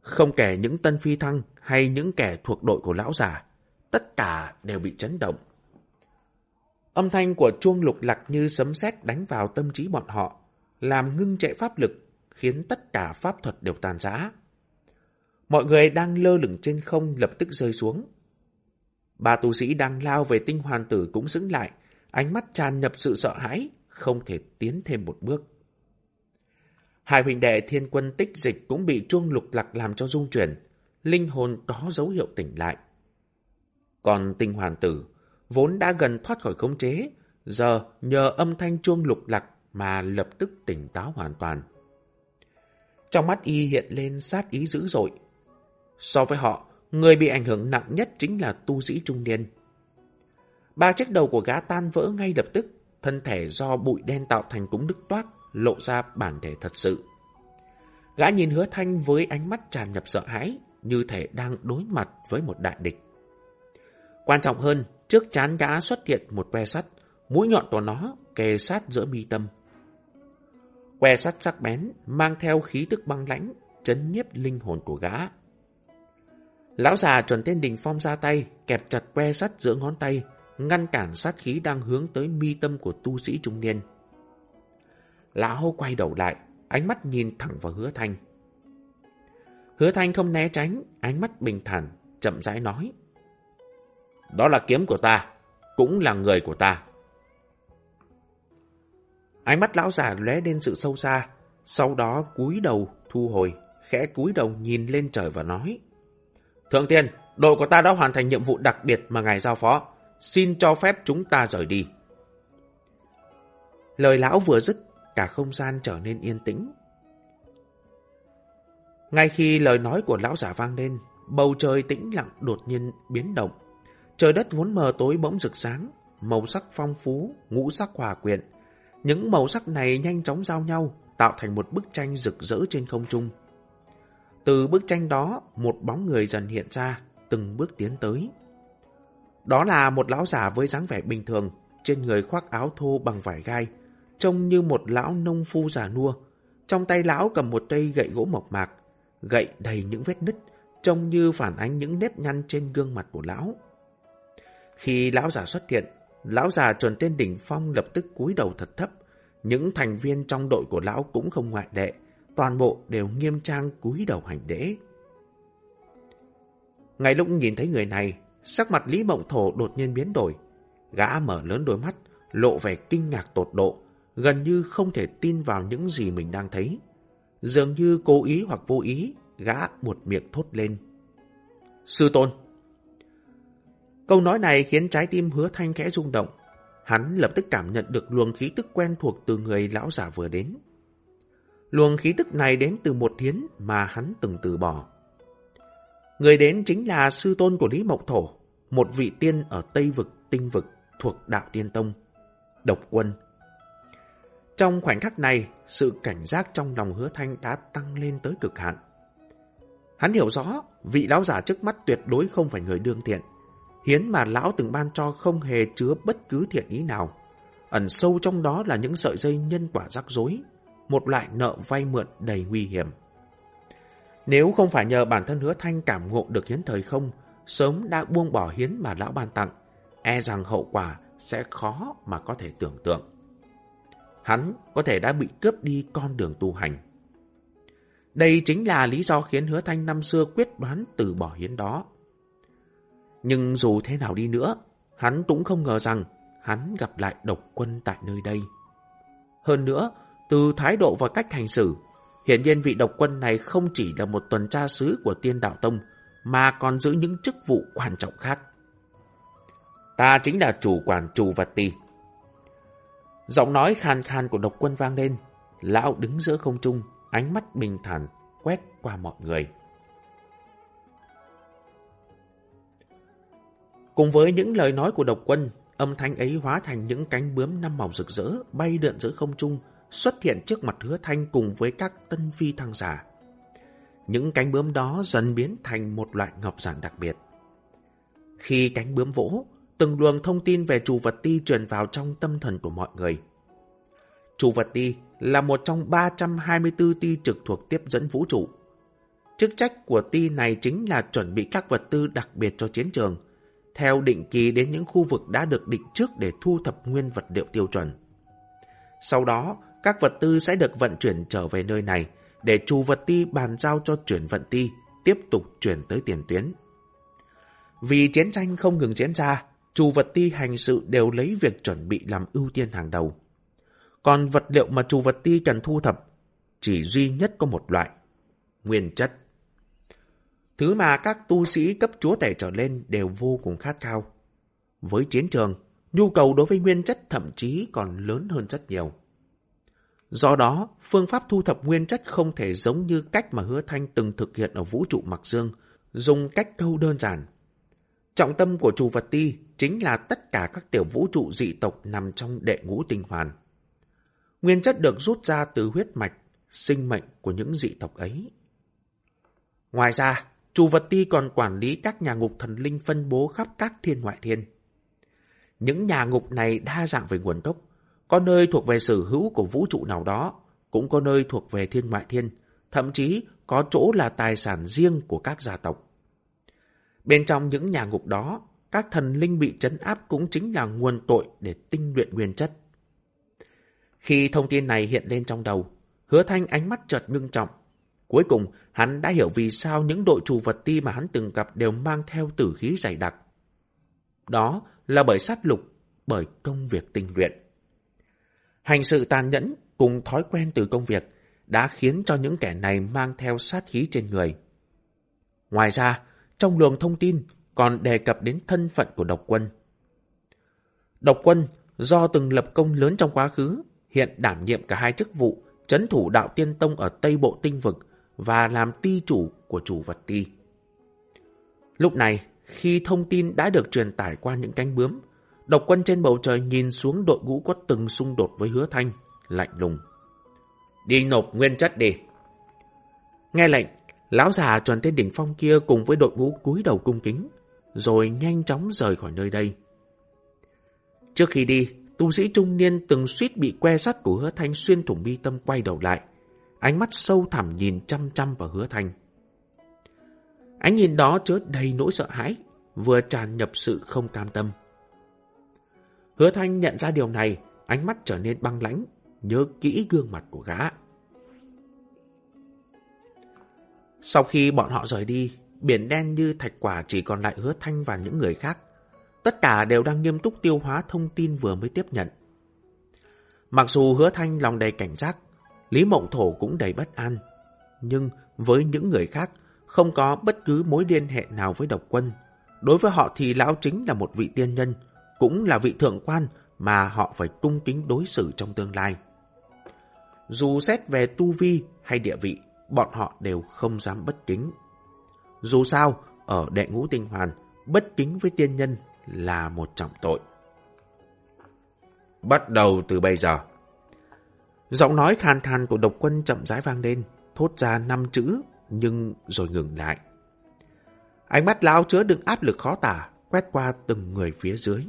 không kể những tân phi thăng hay những kẻ thuộc đội của lão già, tất cả đều bị chấn động. Âm thanh của chuông lục lạc như sấm sét đánh vào tâm trí bọn họ, làm ngưng trệ pháp lực, khiến tất cả pháp thuật đều tàn rã. Mọi người đang lơ lửng trên không lập tức rơi xuống. Ba tu sĩ đang lao về tinh hoàn tử cũng dững lại, ánh mắt tràn nhập sự sợ hãi, không thể tiến thêm một bước. Hai huynh đệ thiên quân tích dịch cũng bị chuông lục lạc làm cho rung chuyển, linh hồn có dấu hiệu tỉnh lại. Còn tinh hoàn tử, vốn đã gần thoát khỏi khống chế, giờ nhờ âm thanh chuông lục lạc mà lập tức tỉnh táo hoàn toàn. Trong mắt y hiện lên sát ý dữ dội. So với họ, người bị ảnh hưởng nặng nhất chính là tu sĩ trung niên. Ba chiếc đầu của gã tan vỡ ngay lập tức, thân thể do bụi đen tạo thành cũng đứt toát, lộ ra bản thể thật sự. Gã nhìn hứa thanh với ánh mắt tràn nhập sợ hãi, như thể đang đối mặt với một đại địch. Quan trọng hơn, trước chán gã xuất hiện một que sắt, mũi nhọn của nó kề sát giữa mi tâm. Que sắt sắc bén, mang theo khí tức băng lãnh, chấn nhiếp linh hồn của gã. Lão già chuẩn tên đình phong ra tay, kẹp chặt que sắt giữa ngón tay, ngăn cản sát khí đang hướng tới mi tâm của tu sĩ trung niên. Lão quay đầu lại, ánh mắt nhìn thẳng vào hứa thanh. Hứa thanh không né tránh, ánh mắt bình thản, chậm rãi nói. Đó là kiếm của ta, cũng là người của ta. Ánh mắt lão già lóe lên sự sâu xa, sau đó cúi đầu thu hồi, khẽ cúi đầu nhìn lên trời và nói. Thượng tiên, đội của ta đã hoàn thành nhiệm vụ đặc biệt mà ngài giao phó. Xin cho phép chúng ta rời đi. Lời lão vừa dứt, cả không gian trở nên yên tĩnh. Ngay khi lời nói của lão giả vang lên, bầu trời tĩnh lặng đột nhiên biến động. Trời đất vốn mờ tối bỗng rực sáng, màu sắc phong phú, ngũ sắc hòa quyện. Những màu sắc này nhanh chóng giao nhau, tạo thành một bức tranh rực rỡ trên không trung. Từ bức tranh đó, một bóng người dần hiện ra, từng bước tiến tới. Đó là một lão giả với dáng vẻ bình thường, trên người khoác áo thô bằng vải gai, trông như một lão nông phu già nua. Trong tay lão cầm một cây gậy gỗ mộc mạc, gậy đầy những vết nứt, trông như phản ánh những nếp nhăn trên gương mặt của lão. Khi lão già xuất hiện, lão già chuẩn tên đỉnh phong lập tức cúi đầu thật thấp. Những thành viên trong đội của lão cũng không ngoại lệ, toàn bộ đều nghiêm trang cúi đầu hành lễ. Ngay lúc nhìn thấy người này, sắc mặt Lý Mộng Thổ đột nhiên biến đổi. Gã mở lớn đôi mắt, lộ vẻ kinh ngạc tột độ, gần như không thể tin vào những gì mình đang thấy. Dường như cố ý hoặc vô ý, gã buột miệng thốt lên. Sư tôn! Câu nói này khiến trái tim hứa thanh khẽ rung động. Hắn lập tức cảm nhận được luồng khí tức quen thuộc từ người lão giả vừa đến. Luồng khí tức này đến từ một hiến mà hắn từng từ bỏ. Người đến chính là sư tôn của Lý Mộc Thổ, một vị tiên ở Tây Vực, Tinh Vực thuộc Đạo Tiên Tông, Độc Quân. Trong khoảnh khắc này, sự cảnh giác trong lòng hứa thanh đã tăng lên tới cực hạn. Hắn hiểu rõ, vị lão giả trước mắt tuyệt đối không phải người đương thiện. Hiến mà lão từng ban cho không hề chứa bất cứ thiện ý nào. Ẩn sâu trong đó là những sợi dây nhân quả rắc rối, một loại nợ vay mượn đầy nguy hiểm. Nếu không phải nhờ bản thân hứa thanh cảm ngộ được hiến thời không, sớm đã buông bỏ hiến mà lão ban tặng, e rằng hậu quả sẽ khó mà có thể tưởng tượng. Hắn có thể đã bị cướp đi con đường tu hành. Đây chính là lý do khiến hứa thanh năm xưa quyết đoán từ bỏ hiến đó. Nhưng dù thế nào đi nữa, hắn cũng không ngờ rằng hắn gặp lại độc quân tại nơi đây. Hơn nữa, từ thái độ và cách hành xử, hiện nhiên vị độc quân này không chỉ là một tuần tra sứ của tiên đạo tông, mà còn giữ những chức vụ quan trọng khác. Ta chính là chủ quản chủ vật tì. Giọng nói khan khan của độc quân vang lên, lão đứng giữa không trung, ánh mắt bình thản quét qua mọi người. Cùng với những lời nói của độc quân, âm thanh ấy hóa thành những cánh bướm năm màu rực rỡ bay lượn giữa không trung, xuất hiện trước mặt hứa thanh cùng với các tân phi thăng giả. những cánh bướm đó dần biến thành một loại ngọc giản đặc biệt. Khi cánh bướm vỗ, từng luồng thông tin về chủ vật ti truyền vào trong tâm thần của mọi người. Chủ vật ti là một trong 324 ti trực thuộc tiếp dẫn vũ trụ. Chức trách của ti này chính là chuẩn bị các vật tư đặc biệt cho chiến trường, theo định kỳ đến những khu vực đã được định trước để thu thập nguyên vật liệu tiêu chuẩn. Sau đó, các vật tư sẽ được vận chuyển trở về nơi này để chủ vật ti bàn giao cho chuyển vận ti, tiếp tục chuyển tới tiền tuyến. Vì chiến tranh không ngừng diễn ra, chủ vật ti hành sự đều lấy việc chuẩn bị làm ưu tiên hàng đầu. Còn vật liệu mà chủ vật ti cần thu thập chỉ duy nhất có một loại, nguyên chất. Thứ mà các tu sĩ cấp chúa tể trở lên đều vô cùng khát khao. Với chiến trường, nhu cầu đối với nguyên chất thậm chí còn lớn hơn rất nhiều. Do đó, phương pháp thu thập nguyên chất không thể giống như cách mà Hứa Thanh từng thực hiện ở vũ trụ Mặc Dương, dùng cách câu đơn giản. Trọng tâm của chủ vật ti chính là tất cả các tiểu vũ trụ dị tộc nằm trong đệ ngũ tinh hoàn. Nguyên chất được rút ra từ huyết mạch, sinh mệnh của những dị tộc ấy. Ngoài ra, chủ vật ti còn quản lý các nhà ngục thần linh phân bố khắp các thiên ngoại thiên. Những nhà ngục này đa dạng về nguồn gốc, có nơi thuộc về sở hữu của vũ trụ nào đó, cũng có nơi thuộc về thiên ngoại thiên, thậm chí có chỗ là tài sản riêng của các gia tộc. Bên trong những nhà ngục đó, các thần linh bị trấn áp cũng chính là nguồn tội để tinh luyện nguyên chất. Khi thông tin này hiện lên trong đầu, hứa thanh ánh mắt chợt ngưng trọng. Cuối cùng, hắn đã hiểu vì sao những đội chủ vật ti mà hắn từng gặp đều mang theo tử khí dày đặc. Đó là bởi sát lục, bởi công việc tinh luyện. Hành sự tàn nhẫn cùng thói quen từ công việc đã khiến cho những kẻ này mang theo sát khí trên người. Ngoài ra, trong luồng thông tin còn đề cập đến thân phận của độc quân. Độc quân do từng lập công lớn trong quá khứ, hiện đảm nhiệm cả hai chức vụ chấn thủ đạo tiên tông ở Tây Bộ Tinh Vực và làm ti chủ của chủ vật ti. Lúc này, khi thông tin đã được truyền tải qua những cánh bướm, độc quân trên bầu trời nhìn xuống đội ngũ có từng xung đột với hứa thanh, lạnh lùng. Đi nộp nguyên chất đi. Nghe lệnh, lão già tròn tên đỉnh phong kia cùng với đội ngũ cúi đầu cung kính, rồi nhanh chóng rời khỏi nơi đây. Trước khi đi, tu sĩ trung niên từng suýt bị que sắt của hứa thanh xuyên thủng bi tâm quay đầu lại, ánh mắt sâu thẳm nhìn chăm chăm vào hứa thanh. Ánh nhìn đó chứa đầy nỗi sợ hãi, vừa tràn nhập sự không cam tâm. Hứa thanh nhận ra điều này, ánh mắt trở nên băng lãnh, nhớ kỹ gương mặt của gã. Sau khi bọn họ rời đi, biển đen như thạch quả chỉ còn lại hứa thanh và những người khác. Tất cả đều đang nghiêm túc tiêu hóa thông tin vừa mới tiếp nhận. Mặc dù hứa thanh lòng đầy cảnh giác, Lý Mộng Thổ cũng đầy bất an. Nhưng với những người khác, không có bất cứ mối liên hệ nào với độc quân. Đối với họ thì lão chính là một vị tiên nhân, cũng là vị thượng quan mà họ phải cung kính đối xử trong tương lai. Dù xét về tu vi hay địa vị, bọn họ đều không dám bất kính. Dù sao, ở đệ ngũ tinh hoàn, bất kính với tiên nhân là một trọng tội. Bắt đầu từ bây giờ. Giọng nói khàn khàn của độc quân chậm rãi vang lên, thốt ra năm chữ, nhưng rồi ngừng lại. Ánh mắt lão chứa đựng áp lực khó tả, quét qua từng người phía dưới.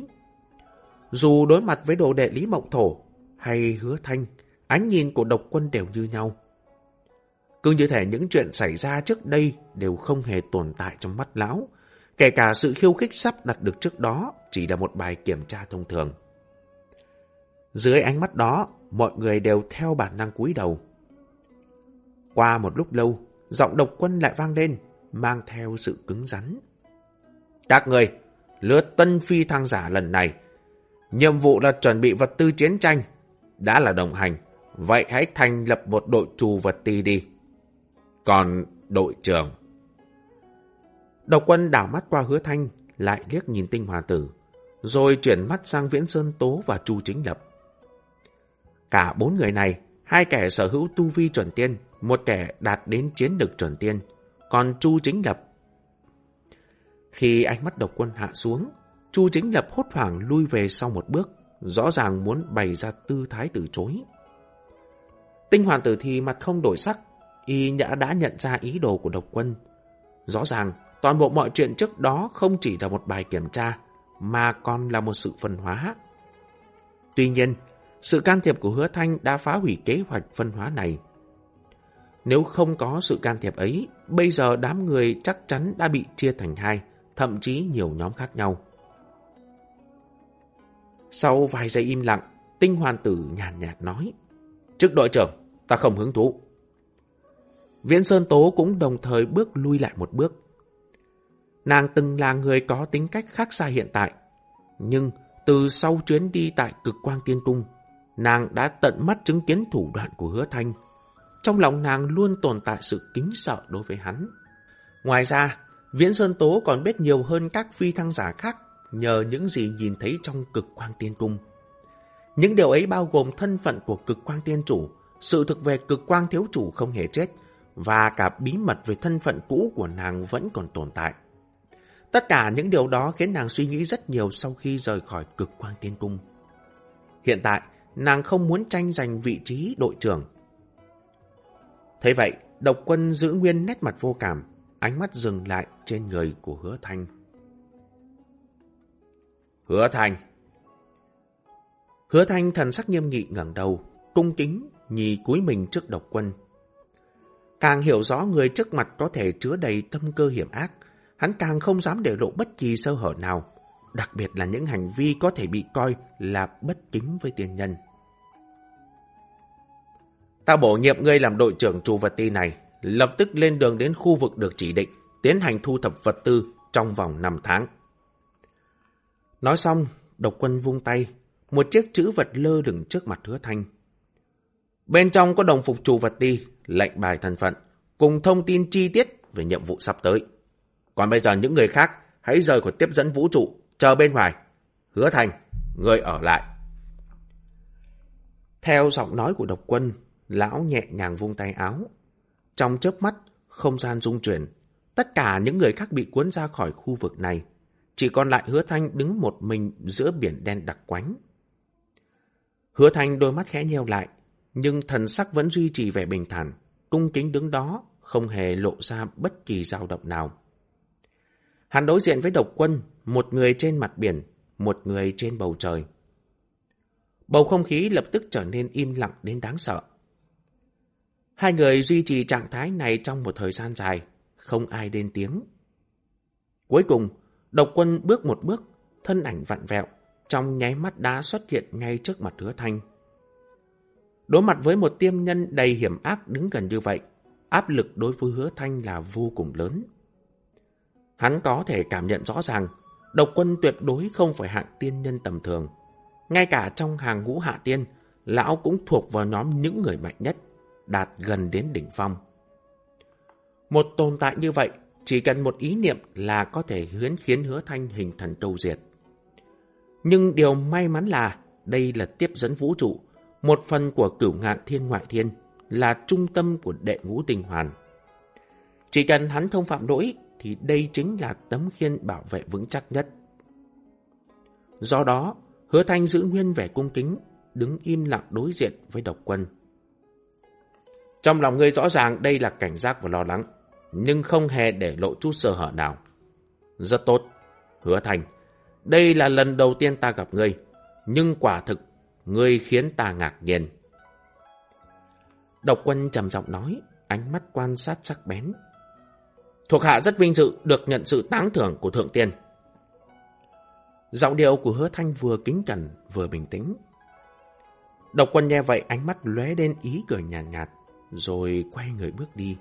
Dù đối mặt với đồ đệ Lý Mộng Thổ hay Hứa Thanh, ánh nhìn của độc quân đều như nhau. Cứ như thể những chuyện xảy ra trước đây đều không hề tồn tại trong mắt lão, kể cả sự khiêu khích sắp đặt được trước đó chỉ là một bài kiểm tra thông thường. Dưới ánh mắt đó, mọi người đều theo bản năng cúi đầu. Qua một lúc lâu, giọng độc quân lại vang lên, mang theo sự cứng rắn. Các người, lứa tân phi thăng giả lần này, nhiệm vụ là chuẩn bị vật tư chiến tranh. Đã là đồng hành, vậy hãy thành lập một đội trù vật ti đi. Còn đội trưởng... Độc quân đảo mắt qua hứa thanh, lại liếc nhìn tinh hòa tử, rồi chuyển mắt sang Viễn Sơn Tố và Chu Chính Lập. Cả bốn người này, hai kẻ sở hữu tu vi chuẩn tiên, một kẻ đạt đến chiến lực chuẩn tiên, còn Chu Chính Lập. Khi ánh mắt độc quân hạ xuống, Chu Chính Lập hốt hoảng lui về sau một bước, rõ ràng muốn bày ra tư thái từ chối. Tinh hoàn tử thì mặt không đổi sắc, Y nhã đã nhận ra ý đồ của độc quân. Rõ ràng, toàn bộ mọi chuyện trước đó không chỉ là một bài kiểm tra, mà còn là một sự phân hóa. Tuy nhiên, sự can thiệp của hứa thanh đã phá hủy kế hoạch phân hóa này. Nếu không có sự can thiệp ấy, bây giờ đám người chắc chắn đã bị chia thành hai, thậm chí nhiều nhóm khác nhau. Sau vài giây im lặng, tinh hoàn tử nhàn nhạt, nhạt nói. Trước đội trưởng, ta không hứng thú. Viễn Sơn Tố cũng đồng thời bước lui lại một bước. Nàng từng là người có tính cách khác xa hiện tại. Nhưng từ sau chuyến đi tại cực quang tiên cung, nàng đã tận mắt chứng kiến thủ đoạn của hứa thanh. Trong lòng nàng luôn tồn tại sự kính sợ đối với hắn. Ngoài ra, Viễn Sơn Tố còn biết nhiều hơn các phi thăng giả khác nhờ những gì nhìn thấy trong cực quang tiên cung. Những điều ấy bao gồm thân phận của cực quang tiên chủ, sự thực về cực quang thiếu chủ không hề chết, và cả bí mật về thân phận cũ của nàng vẫn còn tồn tại. Tất cả những điều đó khiến nàng suy nghĩ rất nhiều sau khi rời khỏi cực quang tiên cung. Hiện tại, nàng không muốn tranh giành vị trí đội trưởng. Thế vậy, độc quân giữ nguyên nét mặt vô cảm, ánh mắt dừng lại trên người của hứa thanh. Hứa thanh! Hứa thanh thần sắc nghiêm nghị ngẩng đầu, cung kính, nhì cúi mình trước độc quân. Càng hiểu rõ người trước mặt có thể chứa đầy tâm cơ hiểm ác, hắn càng không dám để lộ bất kỳ sơ hở nào, đặc biệt là những hành vi có thể bị coi là bất kính với tiền nhân. Ta bổ nhiệm ngươi làm đội trưởng chủ vật ti này, lập tức lên đường đến khu vực được chỉ định, tiến hành thu thập vật tư trong vòng 5 tháng. Nói xong, độc quân vung tay, một chiếc chữ vật lơ lửng trước mặt hứa thanh. Bên trong có đồng phục trù vật ti, lệnh bài thân phận, cùng thông tin chi tiết về nhiệm vụ sắp tới. Còn bây giờ những người khác hãy rời khỏi tiếp dẫn vũ trụ, chờ bên ngoài. Hứa thành, người ở lại. Theo giọng nói của độc quân, lão nhẹ nhàng vung tay áo. Trong chớp mắt, không gian rung chuyển. Tất cả những người khác bị cuốn ra khỏi khu vực này. Chỉ còn lại hứa thanh đứng một mình giữa biển đen đặc quánh. Hứa thanh đôi mắt khẽ nheo lại, nhưng thần sắc vẫn duy trì vẻ bình thản, cung kính đứng đó, không hề lộ ra bất kỳ dao động nào. Hắn đối diện với độc quân, một người trên mặt biển, một người trên bầu trời. Bầu không khí lập tức trở nên im lặng đến đáng sợ. Hai người duy trì trạng thái này trong một thời gian dài, không ai lên tiếng. Cuối cùng, độc quân bước một bước, thân ảnh vặn vẹo, trong nháy mắt đã xuất hiện ngay trước mặt hứa thanh. Đối mặt với một tiêm nhân đầy hiểm ác đứng gần như vậy, áp lực đối với hứa thanh là vô cùng lớn. Hắn có thể cảm nhận rõ ràng, độc quân tuyệt đối không phải hạng tiên nhân tầm thường. Ngay cả trong hàng ngũ hạ tiên, lão cũng thuộc vào nhóm những người mạnh nhất, đạt gần đến đỉnh phong. Một tồn tại như vậy, chỉ cần một ý niệm là có thể huyến khiến hứa thanh hình thần trâu diệt. Nhưng điều may mắn là đây là tiếp dẫn vũ trụ, một phần của cửu ngạn thiên ngoại thiên, là trung tâm của đệ ngũ tinh hoàn. Chỉ cần hắn không phạm lỗi thì đây chính là tấm khiên bảo vệ vững chắc nhất. Do đó, hứa thanh giữ nguyên vẻ cung kính, đứng im lặng đối diện với độc quân. Trong lòng ngươi rõ ràng đây là cảnh giác và lo lắng, nhưng không hề để lộ chút sơ hở nào. Rất tốt, hứa thành Đây là lần đầu tiên ta gặp ngươi, nhưng quả thực, ngươi khiến ta ngạc nhiên. Độc quân trầm giọng nói, ánh mắt quan sát sắc bén. Thuộc hạ rất vinh dự được nhận sự tán thưởng của Thượng Tiên. Giọng điệu của hứa thanh vừa kính cẩn vừa bình tĩnh. Độc quân nghe vậy ánh mắt lóe lên ý cười nhàn nhạt, nhạt, rồi quay người bước đi.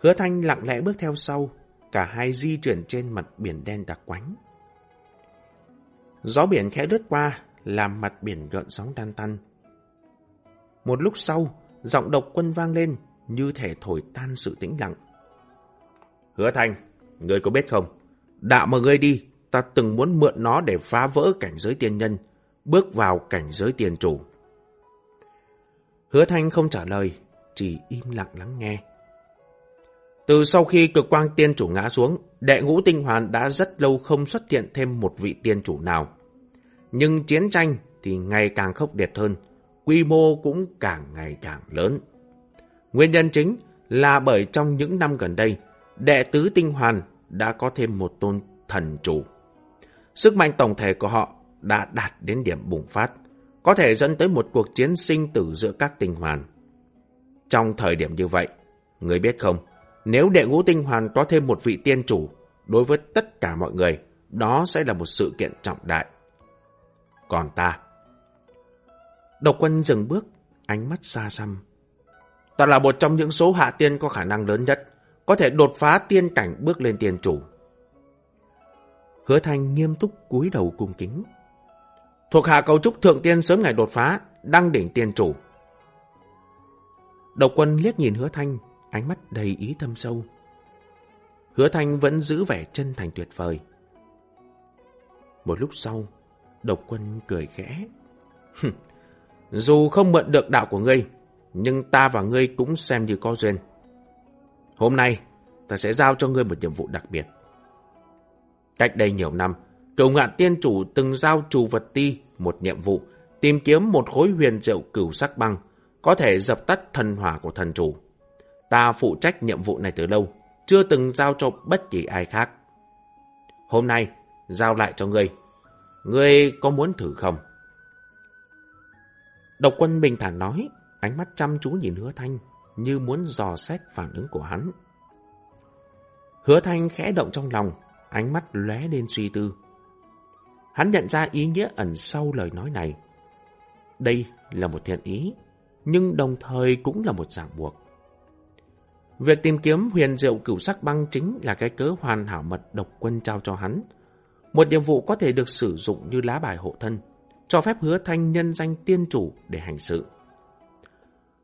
Hứa thanh lặng lẽ bước theo sau, cả hai di chuyển trên mặt biển đen đặc quánh. Gió biển khẽ lướt qua, làm mặt biển gợn sóng tan tan. Một lúc sau, giọng độc quân vang lên, như thể thổi tan sự tĩnh lặng. Hứa Thanh, ngươi có biết không? Đạo mà ngươi đi, ta từng muốn mượn nó để phá vỡ cảnh giới tiên nhân, bước vào cảnh giới tiền chủ. Hứa Thanh không trả lời, chỉ im lặng lắng nghe. Từ sau khi cực quang tiên chủ ngã xuống, đệ ngũ tinh hoàn đã rất lâu không xuất hiện thêm một vị tiên chủ nào. Nhưng chiến tranh thì ngày càng khốc liệt hơn, quy mô cũng càng ngày càng lớn. Nguyên nhân chính là bởi trong những năm gần đây, đệ tứ tinh hoàn đã có thêm một tôn thần chủ. Sức mạnh tổng thể của họ đã đạt đến điểm bùng phát, có thể dẫn tới một cuộc chiến sinh tử giữa các tinh hoàn. Trong thời điểm như vậy, người biết không, nếu đệ ngũ tinh hoàn có thêm một vị tiên chủ, đối với tất cả mọi người, đó sẽ là một sự kiện trọng đại. Còn ta... Độc quân dừng bước, ánh mắt xa xăm. Ta là một trong những số hạ tiên có khả năng lớn nhất, có thể đột phá tiên cảnh bước lên tiên chủ. Hứa Thanh nghiêm túc cúi đầu cung kính. Thuộc hạ cầu chúc thượng tiên sớm ngày đột phá, đăng đỉnh tiên chủ. Độc quân liếc nhìn hứa Thanh, ánh mắt đầy ý thâm sâu. Hứa Thanh vẫn giữ vẻ chân thành tuyệt vời. Một lúc sau, độc quân cười khẽ. Dù không mượn được đạo của ngươi, nhưng ta và ngươi cũng xem như có duyên. Hôm nay, ta sẽ giao cho ngươi một nhiệm vụ đặc biệt. Cách đây nhiều năm, cửu ngạn tiên chủ từng giao trù vật ti một nhiệm vụ tìm kiếm một khối huyền diệu cửu sắc băng có thể dập tắt thần hỏa của thần chủ. Ta phụ trách nhiệm vụ này từ lâu, chưa từng giao cho bất kỳ ai khác. Hôm nay, giao lại cho ngươi. Ngươi có muốn thử không? Độc quân bình thản nói, ánh mắt chăm chú nhìn hứa thanh, như muốn dò xét phản ứng của hắn. Hứa thanh khẽ động trong lòng, ánh mắt lóe lên suy tư. Hắn nhận ra ý nghĩa ẩn sau lời nói này. Đây là một thiện ý, nhưng đồng thời cũng là một ràng buộc. Việc tìm kiếm huyền diệu cửu sắc băng chính là cái cớ hoàn hảo mật độc quân trao cho hắn. Một nhiệm vụ có thể được sử dụng như lá bài hộ thân, cho phép hứa thanh nhân danh tiên chủ để hành sự.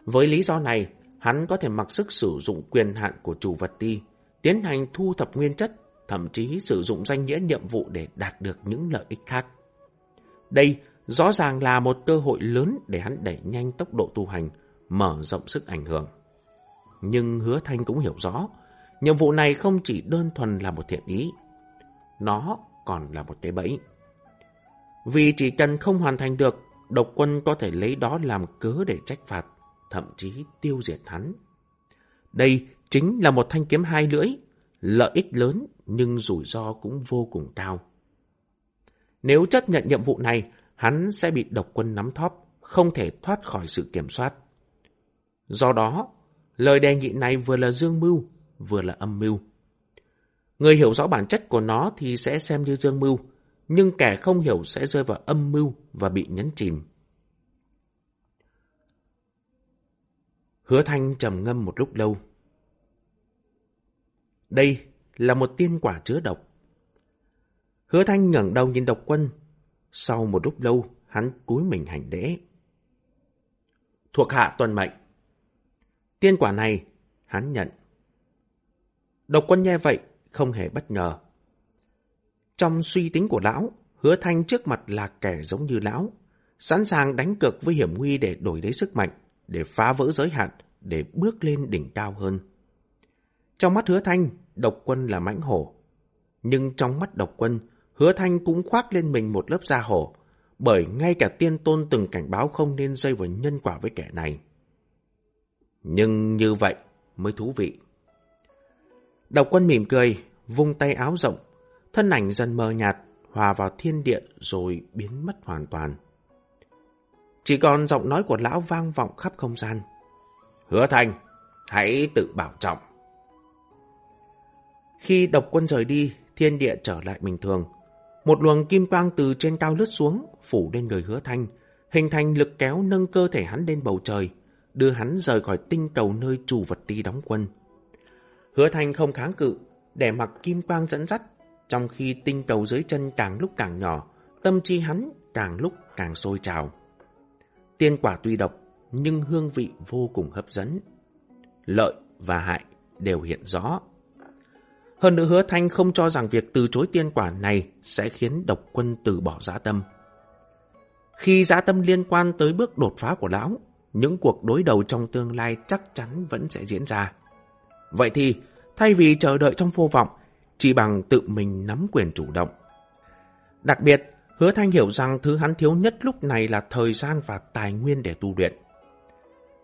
Với lý do này, hắn có thể mặc sức sử dụng quyền hạn của chủ vật ti, tiến hành thu thập nguyên chất, thậm chí sử dụng danh nghĩa nhiệm vụ để đạt được những lợi ích khác. Đây rõ ràng là một cơ hội lớn để hắn đẩy nhanh tốc độ tu hành, mở rộng sức ảnh hưởng. Nhưng hứa thanh cũng hiểu rõ, nhiệm vụ này không chỉ đơn thuần là một thiện ý, nó còn là một cái bẫy. Vì chỉ cần không hoàn thành được, độc quân có thể lấy đó làm cớ để trách phạt, thậm chí tiêu diệt hắn. Đây chính là một thanh kiếm hai lưỡi, lợi ích lớn nhưng rủi ro cũng vô cùng cao. Nếu chấp nhận nhiệm vụ này, hắn sẽ bị độc quân nắm thóp, không thể thoát khỏi sự kiểm soát. Do đó, lời đề nghị này vừa là dương mưu, vừa là âm mưu. Người hiểu rõ bản chất của nó thì sẽ xem như dương mưu, nhưng kẻ không hiểu sẽ rơi vào âm mưu và bị nhấn chìm. Hứa Thanh trầm ngâm một lúc lâu. Đây là một tiên quả chứa độc. Hứa Thanh ngẩng đầu nhìn độc quân. Sau một lúc lâu, hắn cúi mình hành lễ. Thuộc hạ tuần mệnh. Tiên quả này, hắn nhận. Độc quân nghe vậy, không hề bất ngờ. Trong suy tính của lão, hứa thanh trước mặt là kẻ giống như lão, sẵn sàng đánh cược với hiểm nguy để đổi lấy sức mạnh, để phá vỡ giới hạn, để bước lên đỉnh cao hơn. Trong mắt hứa thanh, độc quân là mãnh hổ. Nhưng trong mắt độc quân, hứa thanh cũng khoác lên mình một lớp da hổ, bởi ngay cả tiên tôn từng cảnh báo không nên dây vào nhân quả với kẻ này. Nhưng như vậy mới thú vị. Độc quân mỉm cười, vung tay áo rộng, thân ảnh dần mờ nhạt, hòa vào thiên địa rồi biến mất hoàn toàn. Chỉ còn giọng nói của lão vang vọng khắp không gian. Hứa Thành, hãy tự bảo trọng. Khi độc quân rời đi, thiên địa trở lại bình thường. Một luồng kim quang từ trên cao lướt xuống, phủ lên người hứa thanh, hình thành lực kéo nâng cơ thể hắn lên bầu trời, đưa hắn rời khỏi tinh cầu nơi chủ vật ti đóng quân. Hứa thanh không kháng cự, để mặc kim quang dẫn dắt, trong khi tinh cầu dưới chân càng lúc càng nhỏ, tâm trí hắn càng lúc càng sôi trào. Tiên quả tuy độc, nhưng hương vị vô cùng hấp dẫn. Lợi và hại đều hiện rõ. Hơn nữa hứa thanh không cho rằng việc từ chối tiên quả này sẽ khiến độc quân từ bỏ giã tâm. Khi giã tâm liên quan tới bước đột phá của lão, những cuộc đối đầu trong tương lai chắc chắn vẫn sẽ diễn ra. Vậy thì, thay vì chờ đợi trong vô vọng, chỉ bằng tự mình nắm quyền chủ động. Đặc biệt, hứa thanh hiểu rằng thứ hắn thiếu nhất lúc này là thời gian và tài nguyên để tu luyện.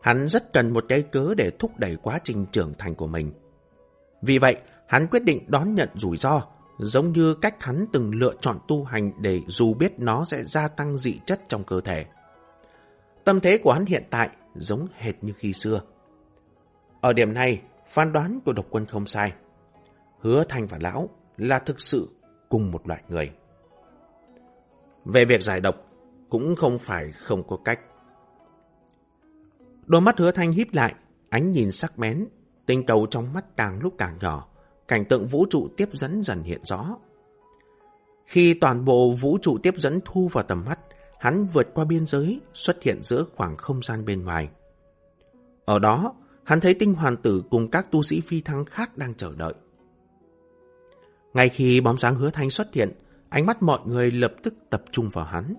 Hắn rất cần một cái cớ để thúc đẩy quá trình trưởng thành của mình. Vì vậy, hắn quyết định đón nhận rủi ro, giống như cách hắn từng lựa chọn tu hành để dù biết nó sẽ gia tăng dị chất trong cơ thể. Tâm thế của hắn hiện tại giống hệt như khi xưa. Ở điểm này, phán đoán của độc quân không sai. Hứa Thanh và Lão là thực sự cùng một loại người. Về việc giải độc, cũng không phải không có cách. Đôi mắt hứa thanh híp lại, ánh nhìn sắc bén, tinh cầu trong mắt càng lúc càng nhỏ, cảnh tượng vũ trụ tiếp dẫn dần hiện rõ. Khi toàn bộ vũ trụ tiếp dẫn thu vào tầm mắt, hắn vượt qua biên giới, xuất hiện giữa khoảng không gian bên ngoài. Ở đó, hắn thấy tinh hoàn tử cùng các tu sĩ phi thăng khác đang chờ đợi. Ngay khi bóng dáng hứa thanh xuất hiện, ánh mắt mọi người lập tức tập trung vào hắn.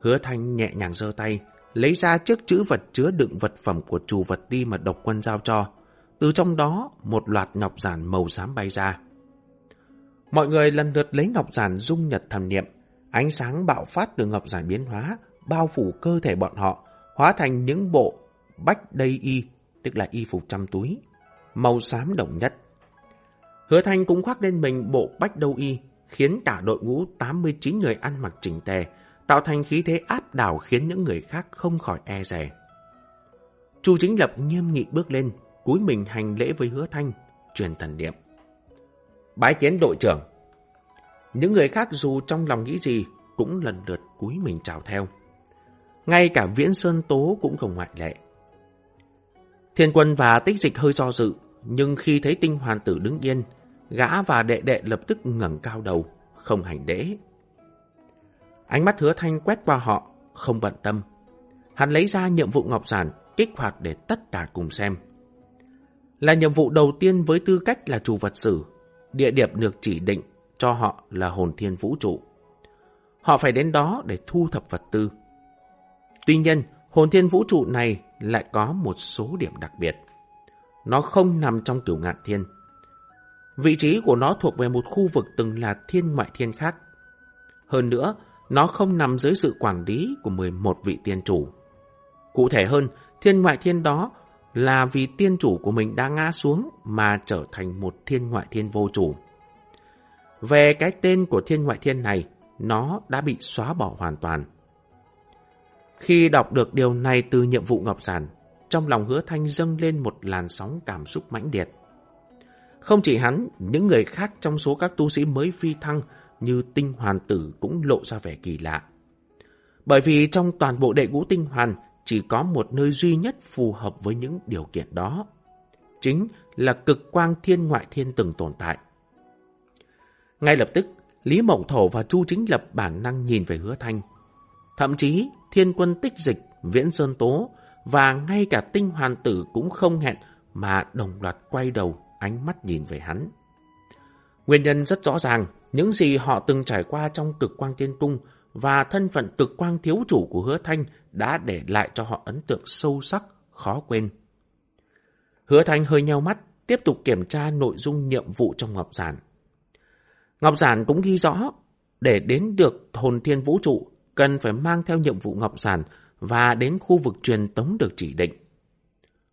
Hứa thanh nhẹ nhàng giơ tay, lấy ra chiếc chữ vật chứa đựng vật phẩm của chủ vật đi mà độc quân giao cho. Từ trong đó, một loạt ngọc giản màu xám bay ra. Mọi người lần lượt lấy ngọc giản dung nhật thầm niệm. Ánh sáng bạo phát từ ngọc giản biến hóa, bao phủ cơ thể bọn họ, hóa thành những bộ bách đầy y, tức là y phục trăm túi, màu xám đồng nhất. Hứa Thanh cũng khoác lên mình bộ bách đâu y, khiến cả đội ngũ 89 người ăn mặc chỉnh tề, tạo thành khí thế áp đảo khiến những người khác không khỏi e rè. Chu Chính Lập nghiêm nghị bước lên, cúi mình hành lễ với hứa thanh, truyền thần niệm. Bái kiến đội trưởng. Những người khác dù trong lòng nghĩ gì, cũng lần lượt cúi mình chào theo. Ngay cả Viễn Sơn Tố cũng không ngoại lệ. Thiên quân và tích dịch hơi do dự, nhưng khi thấy tinh hoàn tử đứng yên, gã và đệ đệ lập tức ngẩng cao đầu, không hành lễ. Ánh mắt hứa thanh quét qua họ, không bận tâm. Hắn lấy ra nhiệm vụ ngọc giản, kích hoạt để tất cả cùng xem. Là nhiệm vụ đầu tiên với tư cách là chủ vật sử, địa điểm được chỉ định cho họ là hồn thiên vũ trụ. Họ phải đến đó để thu thập vật tư. Tuy nhiên, hồn thiên vũ trụ này lại có một số điểm đặc biệt. Nó không nằm trong cửu ngạn thiên. Vị trí của nó thuộc về một khu vực từng là thiên ngoại thiên khác. Hơn nữa, nó không nằm dưới sự quản lý của 11 vị tiên chủ. Cụ thể hơn, thiên ngoại thiên đó là vì tiên chủ của mình đã ngã xuống mà trở thành một thiên ngoại thiên vô chủ. Về cái tên của thiên ngoại thiên này, nó đã bị xóa bỏ hoàn toàn. Khi đọc được điều này từ nhiệm vụ Ngọc Giản, trong lòng hứa thanh dâng lên một làn sóng cảm xúc mãnh liệt. Không chỉ hắn, những người khác trong số các tu sĩ mới phi thăng như tinh hoàn tử cũng lộ ra vẻ kỳ lạ. Bởi vì trong toàn bộ đệ ngũ tinh hoàn chỉ có một nơi duy nhất phù hợp với những điều kiện đó. Chính là cực quang thiên ngoại thiên từng tồn tại. Ngay lập tức, Lý Mộng Thổ và Chu Chính Lập bản năng nhìn về hứa thanh. Thậm chí, thiên quân tích dịch, viễn sơn tố và ngay cả tinh hoàn tử cũng không hẹn mà đồng loạt quay đầu ánh mắt nhìn về hắn. Nguyên nhân rất rõ ràng, những gì họ từng trải qua trong cực quang tiên cung và thân phận cực quang thiếu chủ của hứa thanh đã để lại cho họ ấn tượng sâu sắc, khó quên. Hứa thanh hơi nheo mắt, tiếp tục kiểm tra nội dung nhiệm vụ trong Ngọc Giản. Ngọc Giản cũng ghi rõ, để đến được hồn thiên vũ trụ, cần phải mang theo nhiệm vụ Ngọc sản và đến khu vực truyền tống được chỉ định.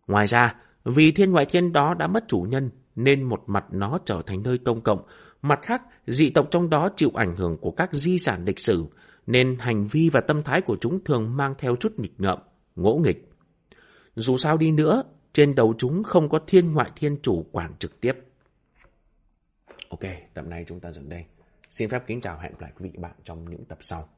Ngoài ra, vì thiên ngoại thiên đó đã mất chủ nhân, nên một mặt nó trở thành nơi công cộng, mặt khác dị tộc trong đó chịu ảnh hưởng của các di sản lịch sử, nên hành vi và tâm thái của chúng thường mang theo chút nghịch ngợm, ngỗ nghịch. Dù sao đi nữa, trên đầu chúng không có thiên ngoại thiên chủ quản trực tiếp. Ok, tập này chúng ta dừng đây. Xin phép kính chào hẹn gặp lại quý vị bạn trong những tập sau.